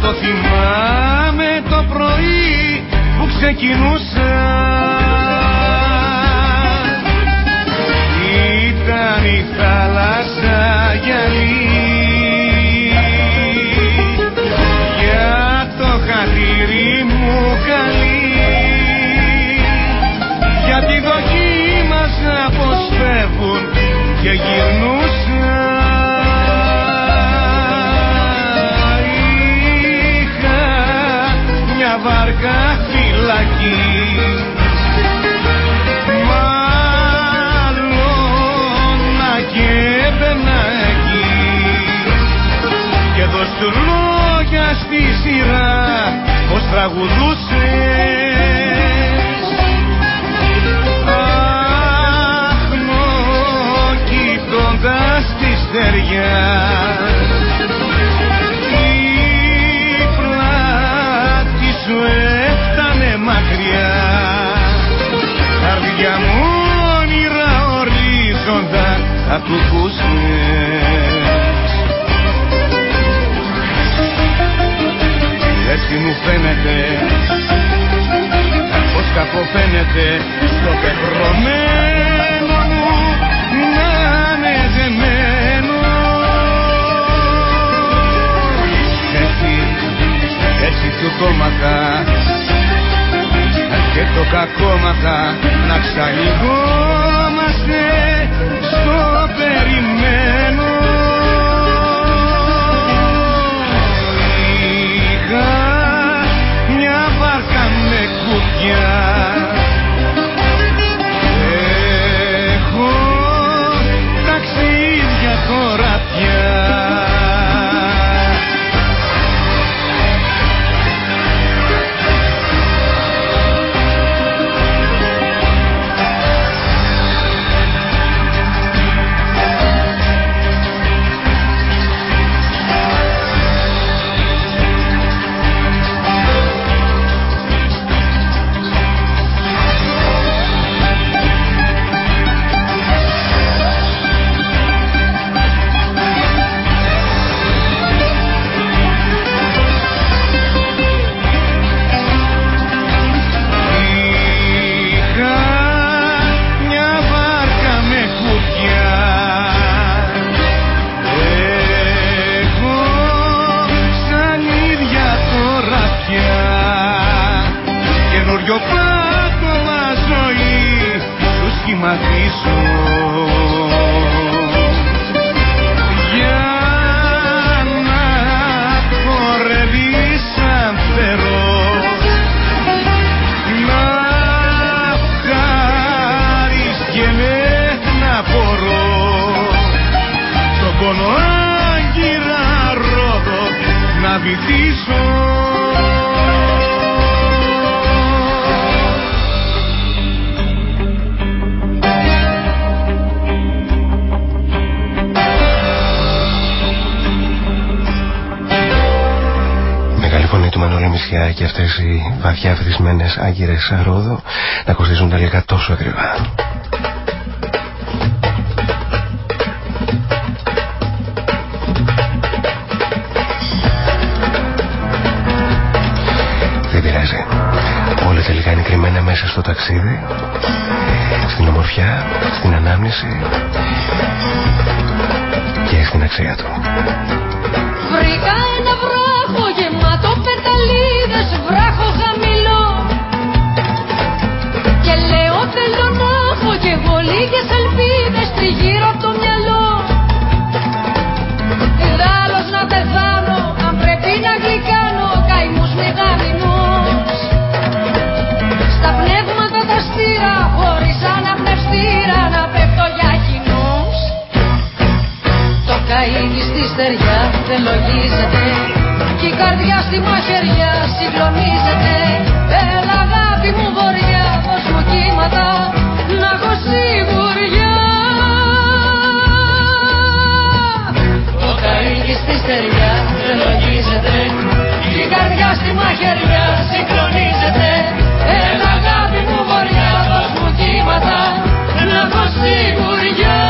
το θυμάμαι το πρωί που ξεκινούσα. Ήταν η θάλασσα γυαλί. Για το χατήρι μου καλή. Για τη δοχή μας αποσφεύγουν και γυρνούν βρήκα φυλακή Μάλλον να και έμπαινα εκεί. Και δώσ' του λόγια στη σειρά πως τραγουδούσες. Αχ, κοιτώντας τη στεριά. καρδιά μου όνειρα ορίζοντα ακουκούσες Έτσι μου φαίνεται πως κακοφαίνεται στο πεπρωμένο μου να με δεμένο. Έτσι, έτσι του κόμματα και το κακό μαθα να ξανηγόμαστε άγκυρες ρόδο να κοστίζουν τελικά τόσο ακριβά. Δεν πειράζει. Όλα τελικά είναι κρυμμένα μέσα στο ταξίδι, στην ομορφιά, στην ανάμνηση και στην αξία του. Βρήκα ένα βράχο στεριά δεν λογίζεται κι η καρδιά στη μαχαιριά συγκλονίζεται. Έλα αγάπη μου βοριά, δώσ' μου κύματα να έχω σιγουριά. Το καΐκι στη στεριά δεν λογίζεται η καρδιά στη μαχαιριά συγκλονίζεται. Έλα αγάπη μου βοριά, δώσ' μου κύματα να έχω σιγουριά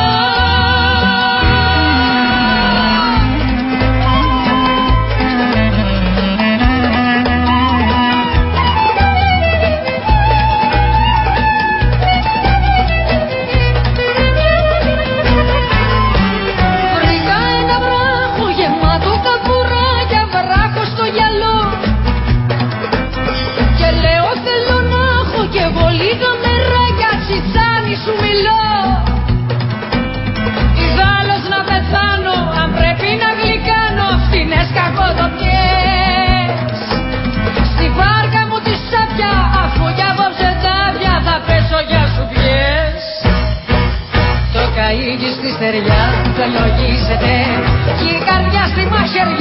στεριά που και η στη μαχαιριά.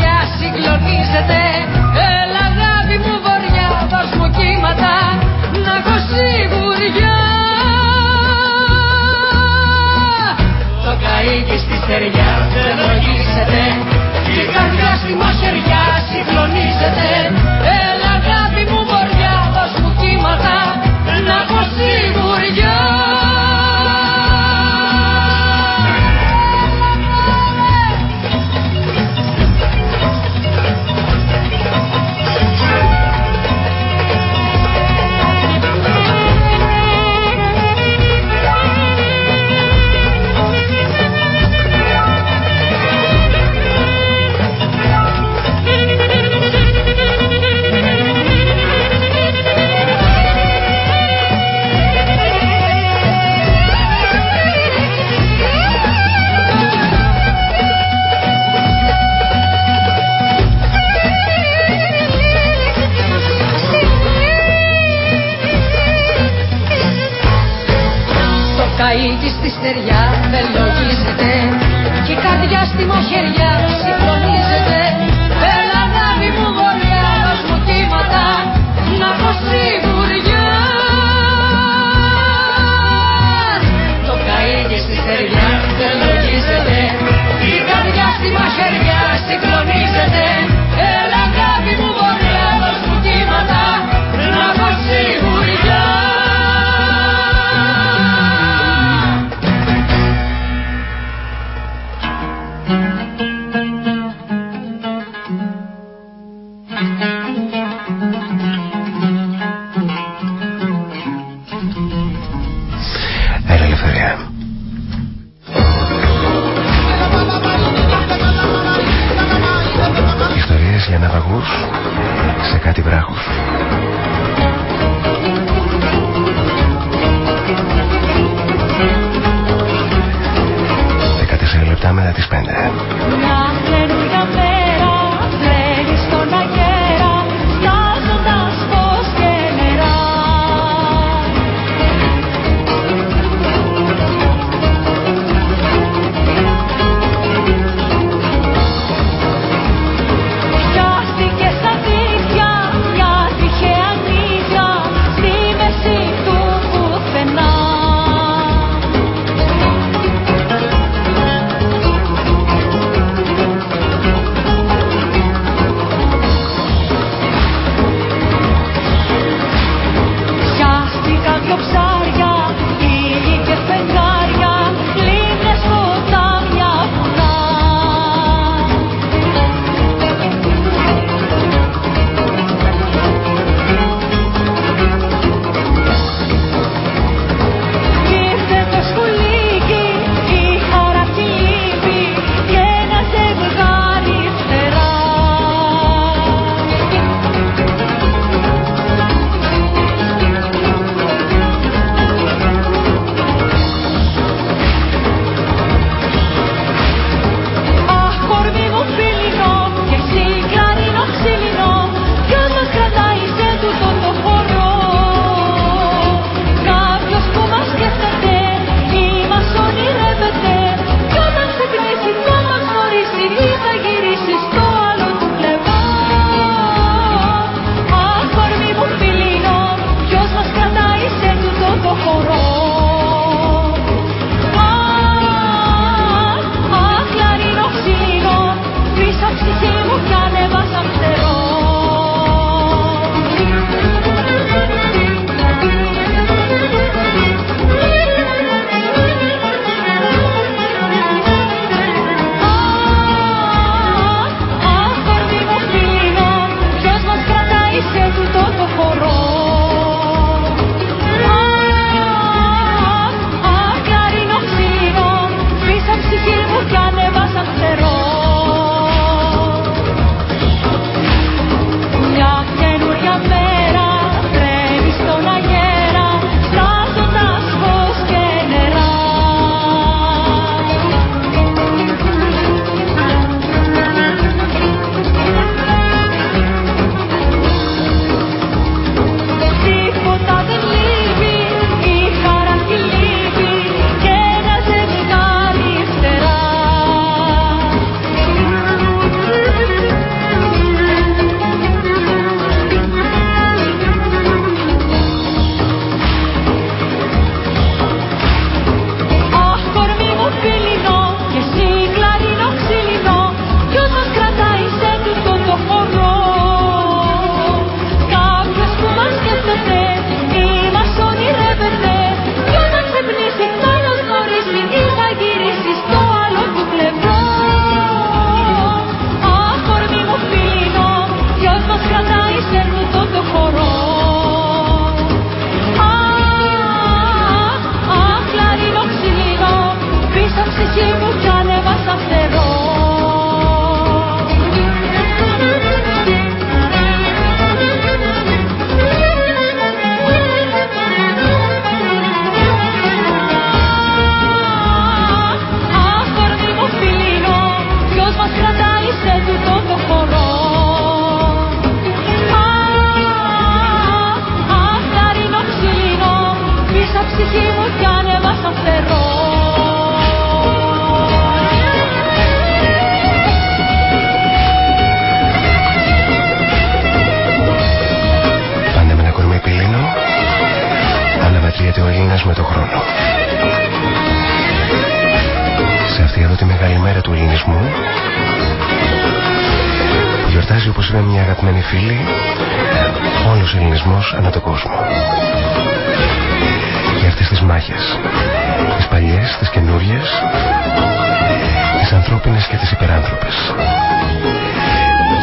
Μέρα του ελληνισμού. Που γιορτάζει όπως είπε μια αγαπημένη φίλη όλος ο ελληνισμός ανά τον κόσμο. Για αυτές τις μάχες τις παλιές, τις καινούριες τις ανθρώπινες και τις υπεράνθρωπες.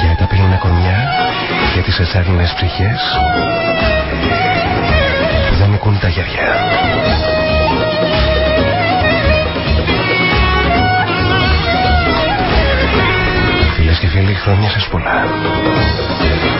Για τα πύληνα κορμιά για τις ετσάρλινες ψυχές που δεν νικούν τα γεριά Φίλες και φίλοι, χρόνια σας πολλά.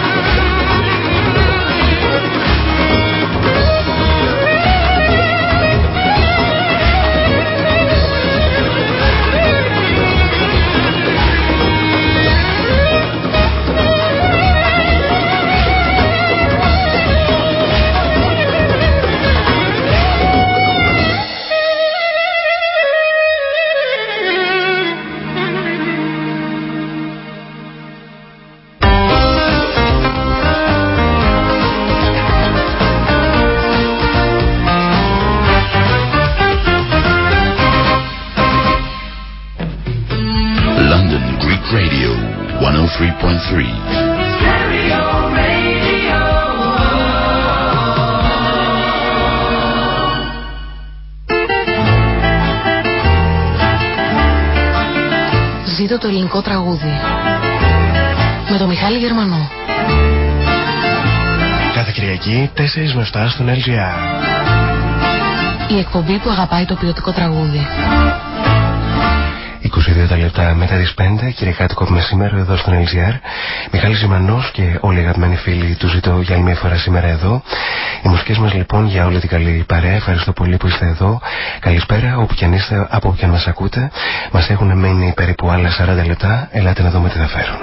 Το ελληνικό τραγούδι. Με τον Μιχάλη Γερμανό. Κάθε Κυριακή 4 με 7 στον LGR. Η εκπομπή που αγαπάει το ποιοτικό τραγούδι. 22 λεπτά μετά τις 5 κύριε κάτοικο σήμερα εδώ στον LGR Μιχάλης Ζημανός και όλοι οι αγαπημένοι φίλοι του ζητώ για άλλη μια φορά σήμερα εδώ οι μουσικές μας λοιπόν για όλη την καλή παρέα. Ευχαριστώ πολύ που είστε εδώ. Καλησπέρα όπου και αν είστε από όπου και αν μας ακούτε. Μας έχουν μείνει περίπου άλλα 40 λεπτά. Ελάτε να δούμε τι θα φέρουν.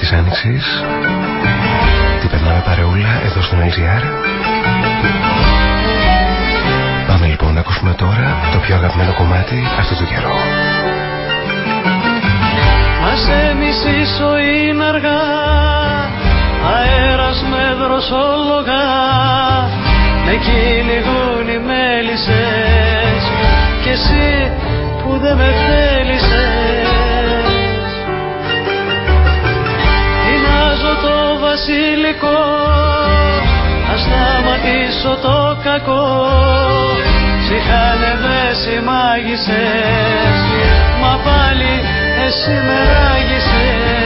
Της Άνοιξης. Τι περνάμε παρεούλα εδώ στον LGR Πάμε λοιπόν να ακούσουμε τώρα το πιο αγαπημένο κομμάτι αυτού του καιρό Μας έμισης είναι αργά αέρας με δροσόλογα με κυνηγούν οι μέλισσες και εσύ που δεν με θέλησες. Βασιλικό να σταματήσω το κακό. Σ' είχανε δέσει μάγισσες Μα πάλι εσύ με ράγισες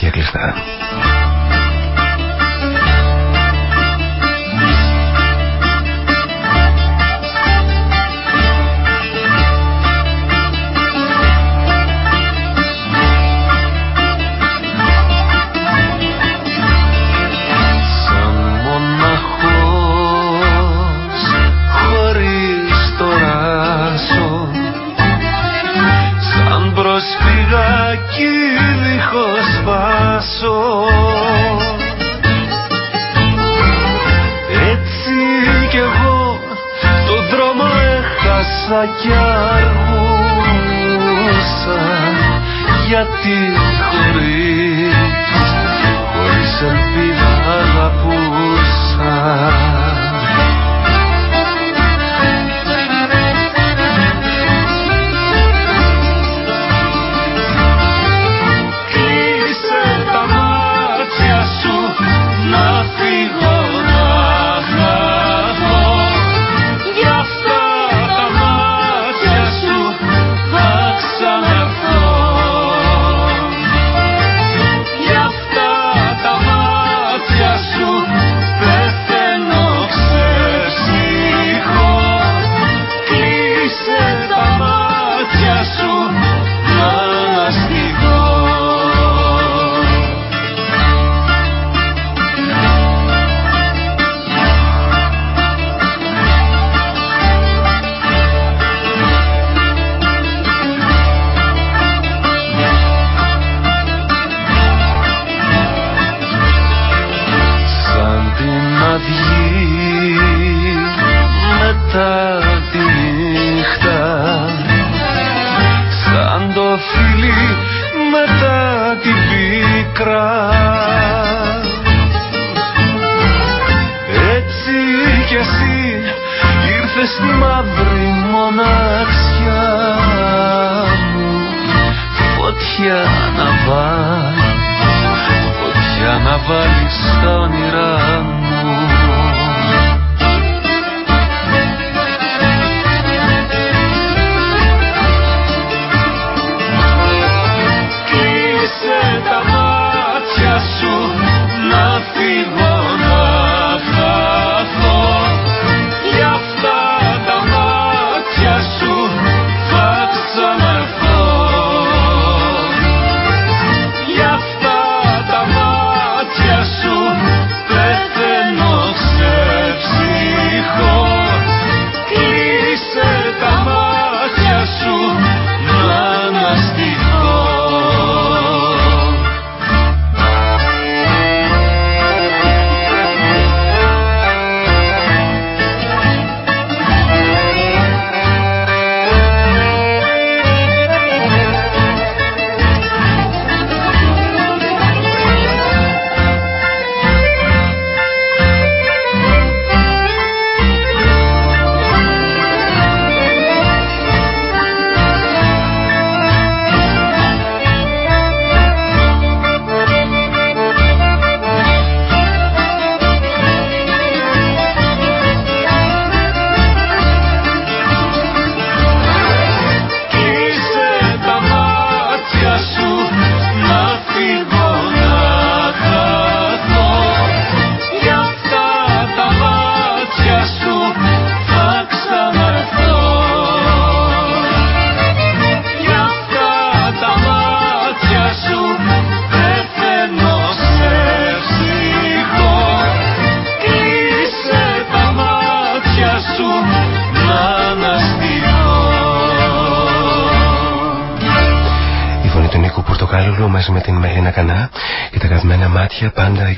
μάτια κλειστά. Γιατί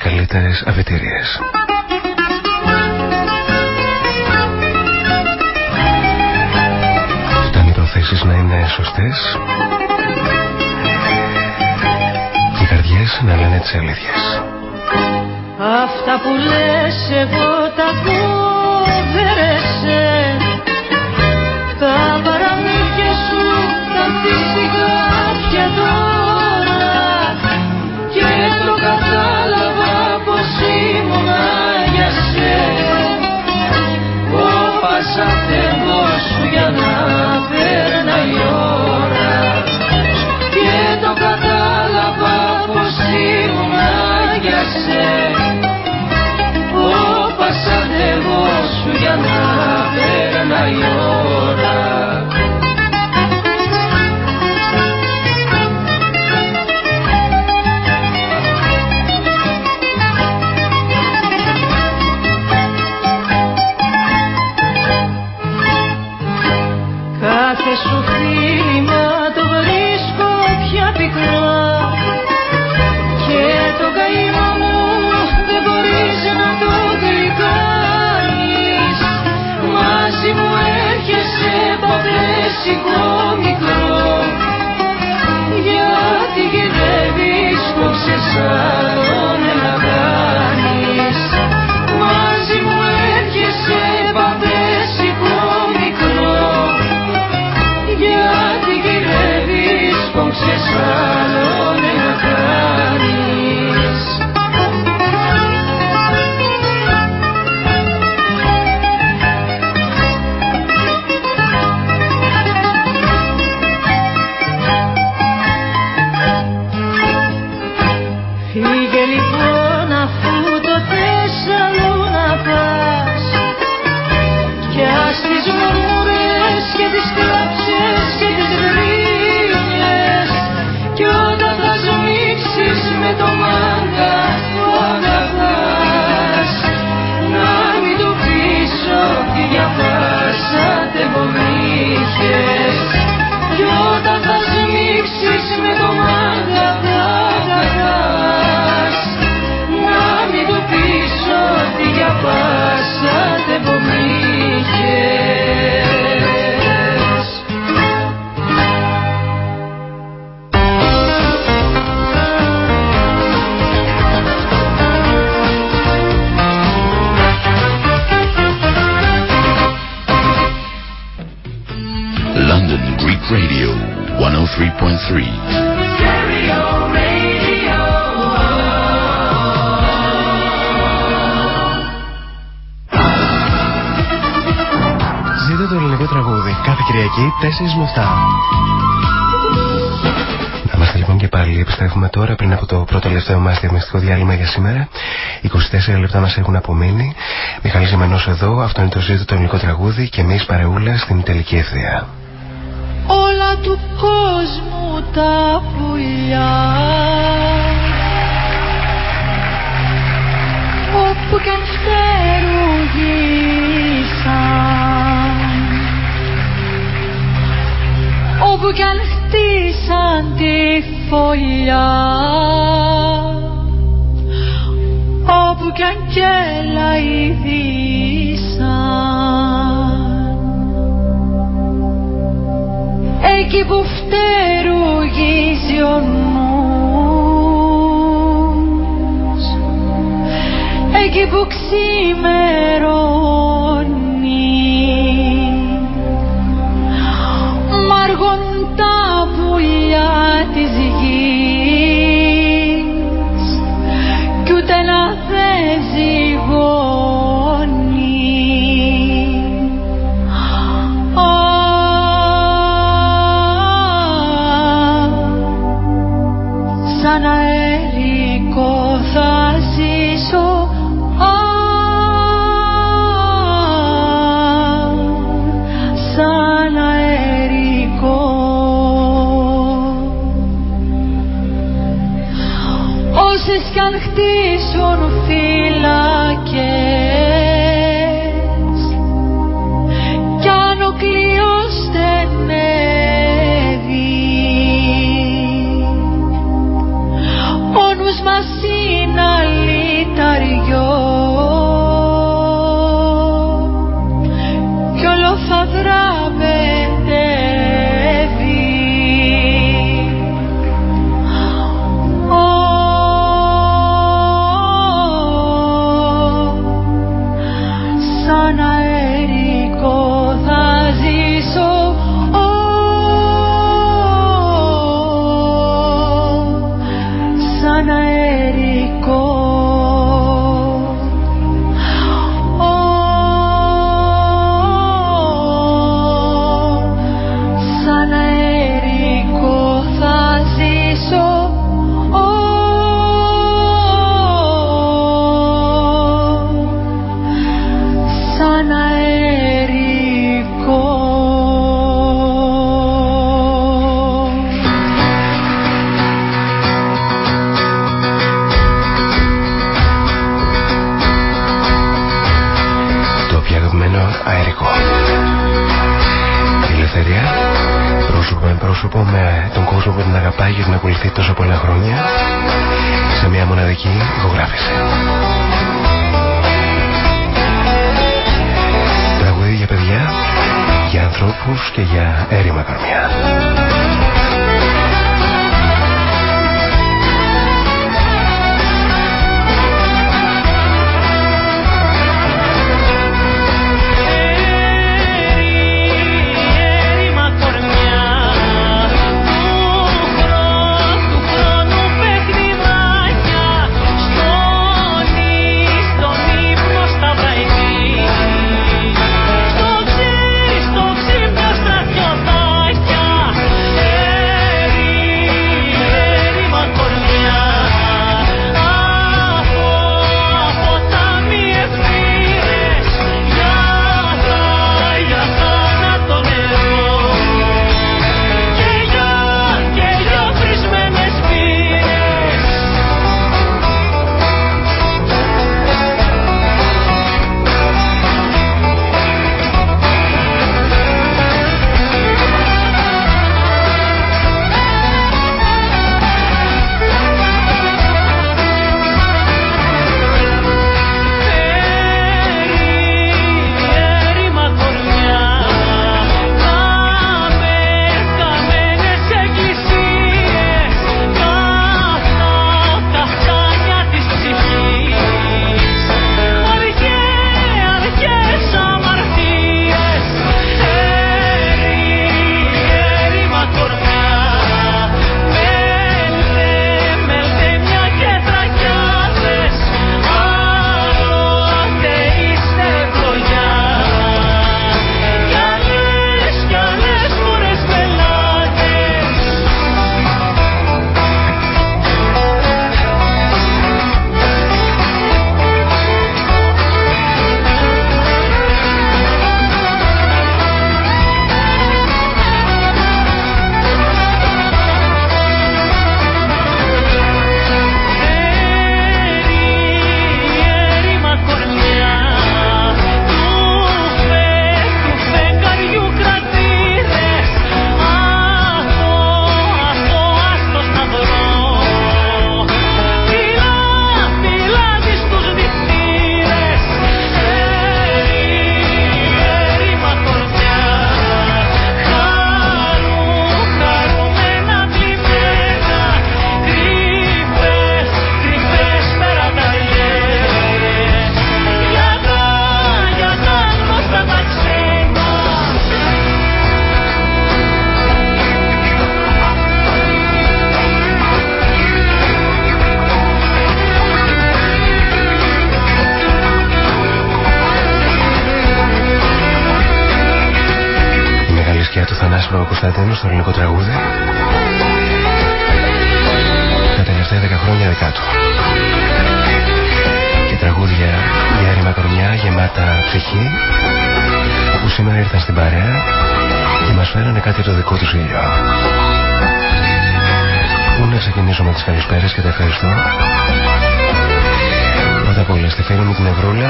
καλύτερες αφετηρίες. Φτάνει οι προθέσεις να είναι σωστές και οι καρδιές να λένε τις αλήθειες. Αυτά που λες εγώ τα ακούω 4 με 7. Να είμαστε λοιπόν και πάλι. Επιστρέφουμε τώρα πριν από το πρώτο τελευταίο μας διαμεστικό διάλειμμα για σήμερα. 24 λεπτά μας έχουν απομείνει. Μιχαλή Ζημανός εδώ. Αυτό είναι το ζήτο το ελληνικό τραγούδι και εμείς παρεούλα στην τελική ευθεία. Όλα του κόσμου τα πουλιά όπου κι αν όπου κι αν χτίσαν τη φωλιά. Όπου κι αν εκεί που φτερουγίζει ο νους. Εκεί που ξημερώνει ξεκινήσω με τις καλησπέρες και τα ευχαριστώ Πρώτα απ' όλα στη φίλη μου την Ευρούλα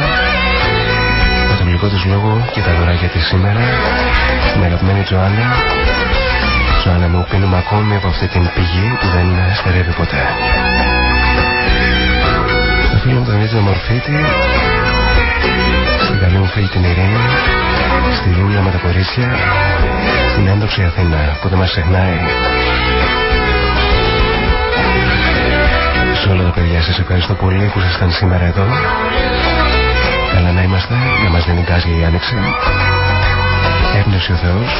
με τον γλυκό της λόγο και τα δωράκια της σήμερα την αγαπημένη Τζοάννα Ζωάννα μου πίνουμε ακόμη από αυτή την πηγή που δεν στερεύει ποτέ. Το φίλο μου τον ίδιο Μορφίτη, στην καλή μου φίλη την Ειρήνη, στη Λούλα με τα κορίτσια, στην έντοξη Αθήνα που δεν μας ξεχνάει. Σε όλα τα παιδιά σας ευχαριστώ πολύ που ήσασταν σήμερα εδώ. Καλά να είμαστε, να μας δίνει γκάζια η άνοιξη. Έμπνευση ο Θεός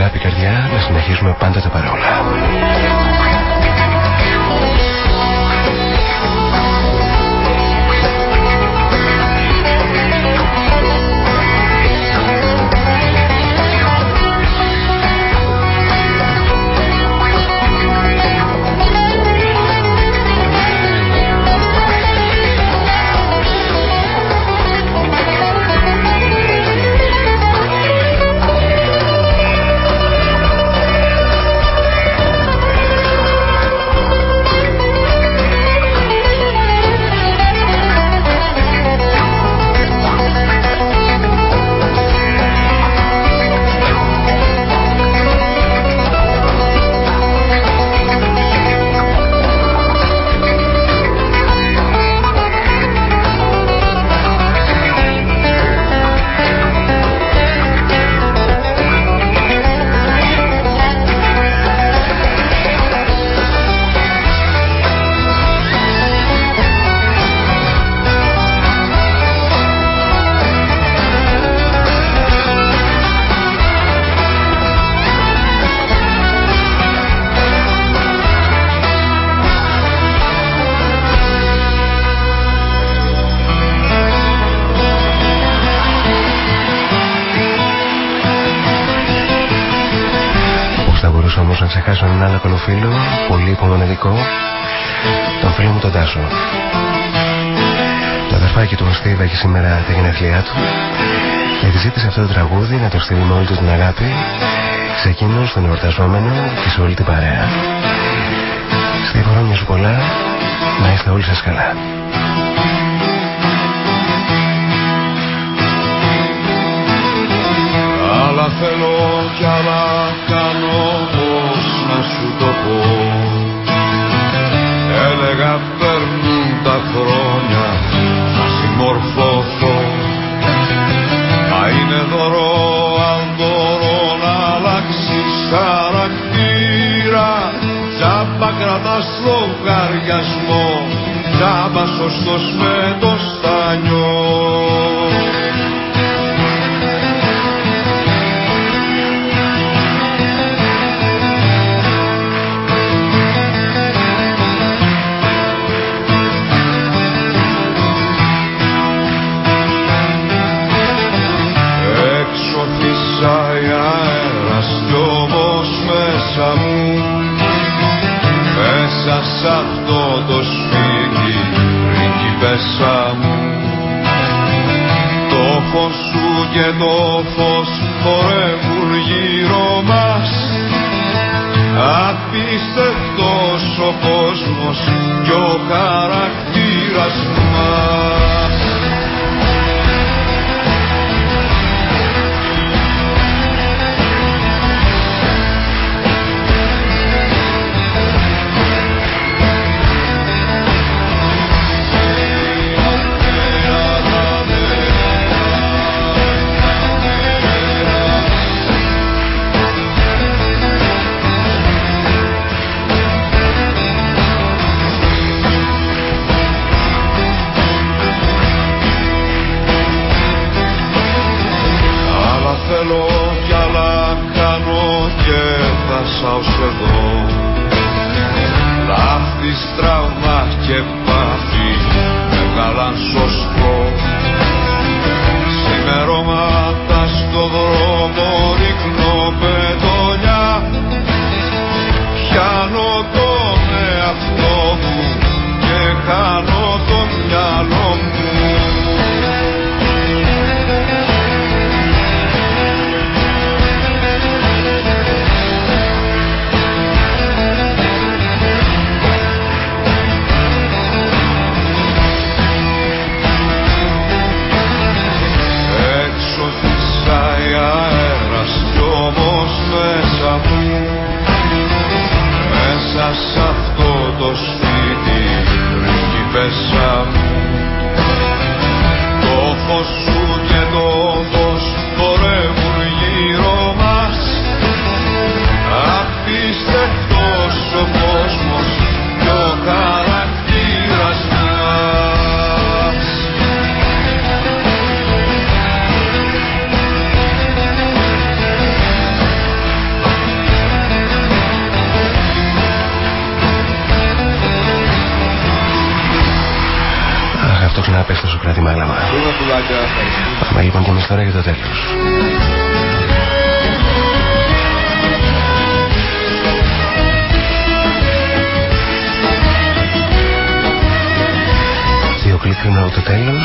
αγάπη καρδιά να συνεχίσουμε πάντα τα παρόλα. Ξεχάσω έναν άλλο καλό φίλο, πολύ υπομονετικό, τον φίλο μου τον Τάσο. Το αδερφάκι του Στίβα έχει σήμερα τα γενέθλιά του και τη ζήτησε αυτό το τραγούδι να το στείλει με όλη τους την αγάπη σε εκείνον, στον εορταζόμενο και σε όλη την παρέα. Στη χρόνια σου πολλά, να είστε όλοι σας καλά. Άλλα θέλω κι άλλα κάνω πως να σου το πω. Έλεγα παίρνουν τα χρόνια θα συμμορφωθώ Μα είναι δωρό αν μπορώ να αλλάξεις χαρακτήρα. Τζάμπα κρατάς λογαριασμό Τζάμπα σωστός με το στάνιο πριγκίπεσσα μου. Το φως σου και το φως χορεύουν γύρω μας. Απίστευτος ο κόσμος και ο χαρακτήρας μας πρίγκιπες αφού το φως σου τη μέλαμα. Πάμε λοιπόν και εμείς τώρα για το τέλος. Δύο κλικρινό το τέλος.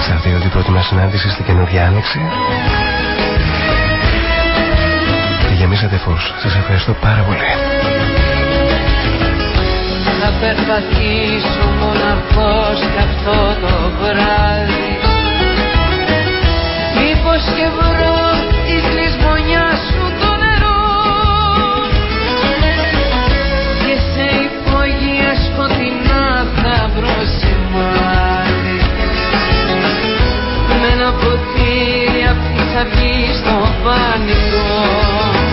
Σε δύο την πρώτη μας συνάντηση στην καινούργια άνοιξη. Και γεμίσατε φως. Σας ευχαριστώ πάρα πολύ να περπατήσω μοναχός κι αυτό το βράδυ. Μήπως και βρω της σου το νερό και σε υπόγεια σκοτεινά θα βρω σημάδι. Με ένα ποτήρι απ' τη στο πανικό.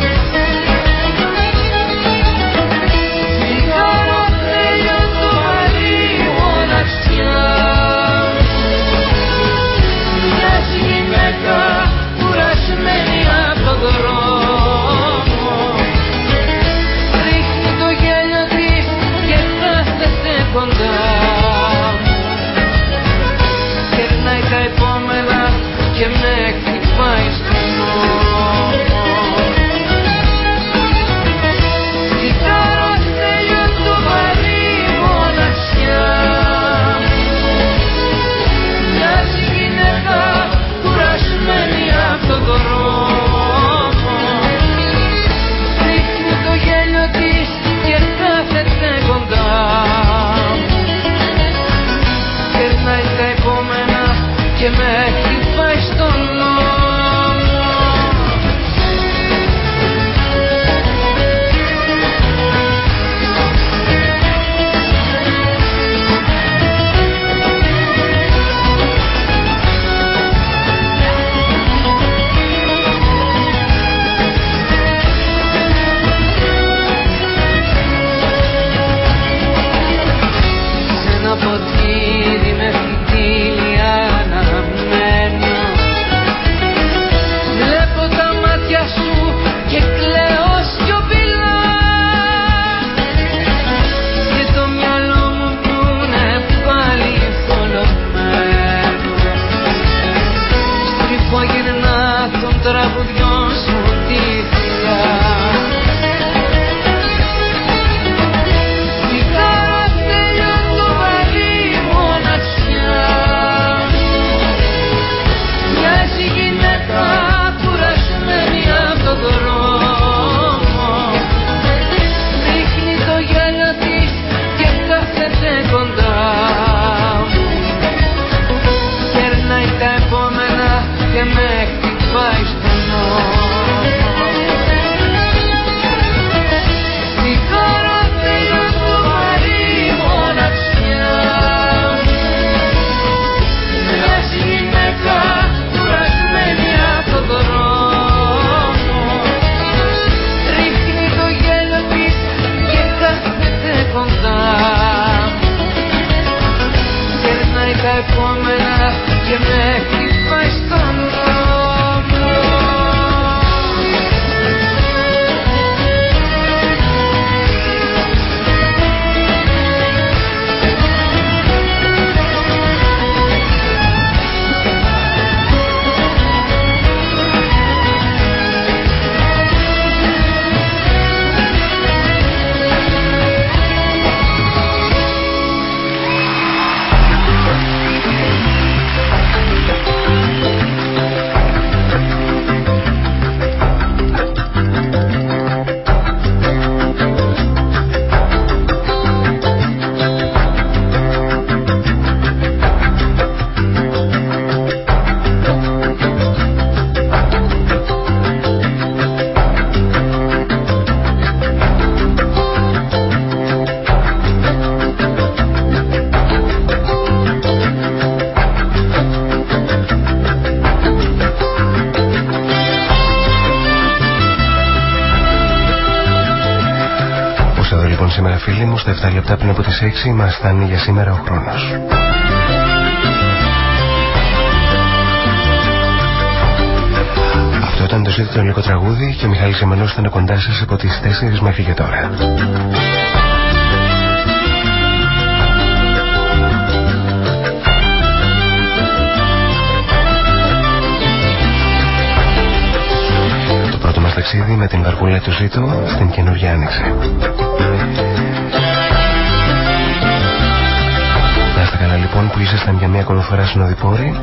Στις 6 μας φτάνει για σήμερα ο χρόνος. Αυτό ήταν το ζήτητο ελληνικό τραγούδι και ο Μιχάλης Εμενός ήταν κοντά σας από τις 4 μέχρι και τώρα. Το πρώτο μας ταξίδι με την βαρκούλα του Ζήτου στην καινούργια Άνοιξη. Λοιπόν που ήσασταν για μια ακόμη φορά συνοδοιπόροι.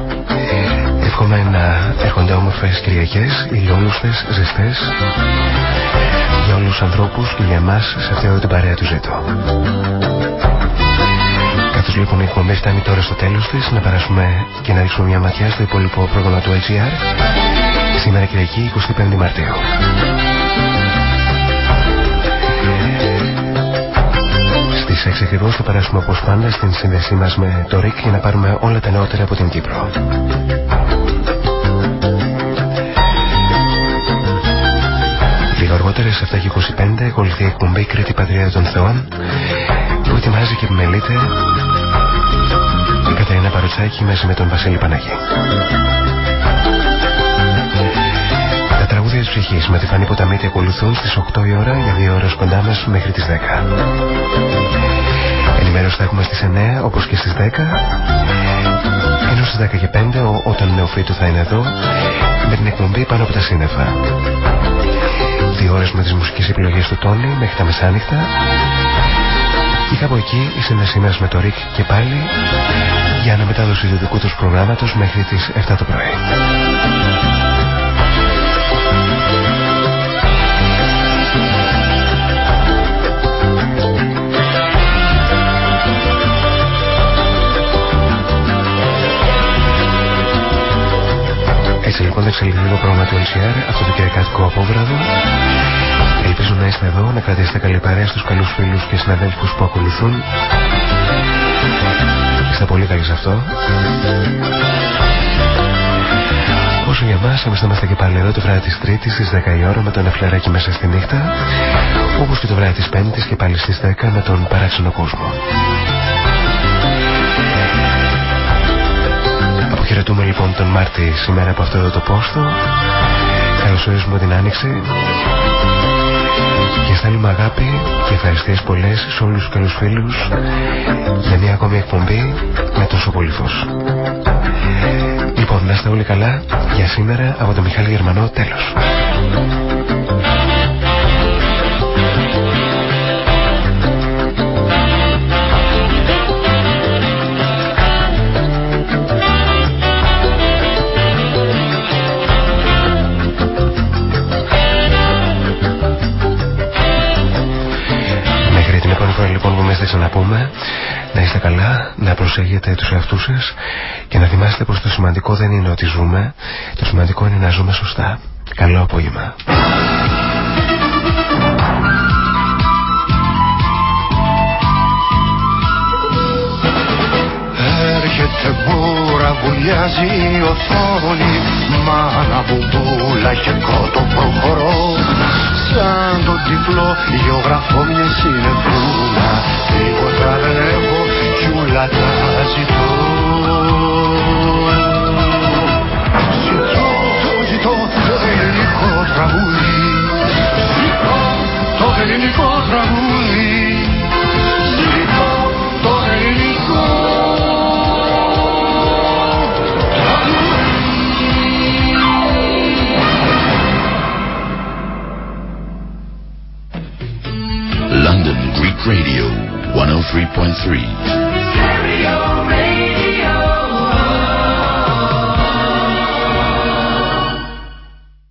Εύχομαι να έρχονται όμορφες Κυριακές, ηλιόλουστες, ζεστές για όλους τους ανθρώπους και για εμάς σε αυτή εδώ την παρέα του ζήτω. Καθώς λοιπόν η εκπομπή φτάνει τώρα στο τέλος της, να περάσουμε και να ρίξουμε μια ματιά στο υπόλοιπο πρόγραμμα του HGR σήμερα Κυριακή 25 Μαρτίου. Στι 6 ακριβώ θα περάσουμε όπως πάντα στην σύνδεσή μας με το ΡΙΚ για να πάρουμε όλα τα νεότερα από την Κύπρο. Λίγο αργότερα σε 7 και 25 ακολουθεί η εκπομπή Κρήτη Πατρίδα των Θεών που ετοιμάζει και επιμελείται η Καταρίνα Παροτσάκη μέσα με τον Βασίλη Παναγή. Τραγούδια της ψυχής με τη Φανή Ποταμίτη ακολουθούν στις 8 η ώρα για 2 ώρες κοντά μας μέχρι τις 10. Ενημέρωση θα έχουμε στις 9 όπως και στις 10 ενώ στις 10 και 5 όταν ο Νεοφύτου θα είναι εδώ με την εκπομπή πάνω από τα σύννεφα. Δύο ώρες με τις μουσικές επιλογές του Τόνι μέχρι τα μεσάνυχτα και κάπου εκεί η σύνδεσή μας με το Ρικ και πάλι για αναμετάδοση του δικού τους προγράμματος μέχρι τις 7 το πρωί. Λοιπόν να εξελιχθεί το πρόγραμμα του LCR αυτό το κυριακάτικο απόβραδο. Ελπίζω να είστε εδώ, να κρατήσετε καλή παρέα στους καλούς φίλους και συναδέλφους που ακολουθούν. Είστε πολύ καλοί σε αυτό. Όσο για μας, εμείς θα είμαστε και πάλι εδώ το βράδυ της Τρίτης στις 10 η ώρα με τον Εφλεράκι μέσα στη νύχτα, όπως και το βράδυ της Πέμπτης και πάλι στις 10 με τον παράξενο κόσμο. Αποχαιρετούμε λοιπόν τον Μάρτι σήμερα από αυτό εδώ το πόστο. Καλωσορίζουμε την Άνοιξη. Και στέλνουμε αγάπη και ευχαριστίες πολλές σε όλους τους καλούς φίλους για μια ακόμη εκπομπή με τόσο πολύ φως. Λοιπόν, να είστε όλοι καλά για σήμερα από το Μιχάλη Γερμανό τέλος. Να πούμε να είστε καλά, να προσέχετε τους εαυτούς σας και να θυμάστε πως το σημαντικό δεν είναι ότι ζούμε, το σημαντικό είναι να ζούμε σωστά. Καλό απόγευμα. Έρχεται μπούρα, βουλιάζει η οθόνη Μάνα μπουμπούλα και κότο προχωρώ Σαν τον τυφλό γεωγραφώ μια συνεφούλα. Τίποτα δεν έχω κι ούλα τα ζητώ. Ζητώ, το ζητώ το ελληνικό τραγούδι. Ζητώ το ελληνικό τραγούδι 103.3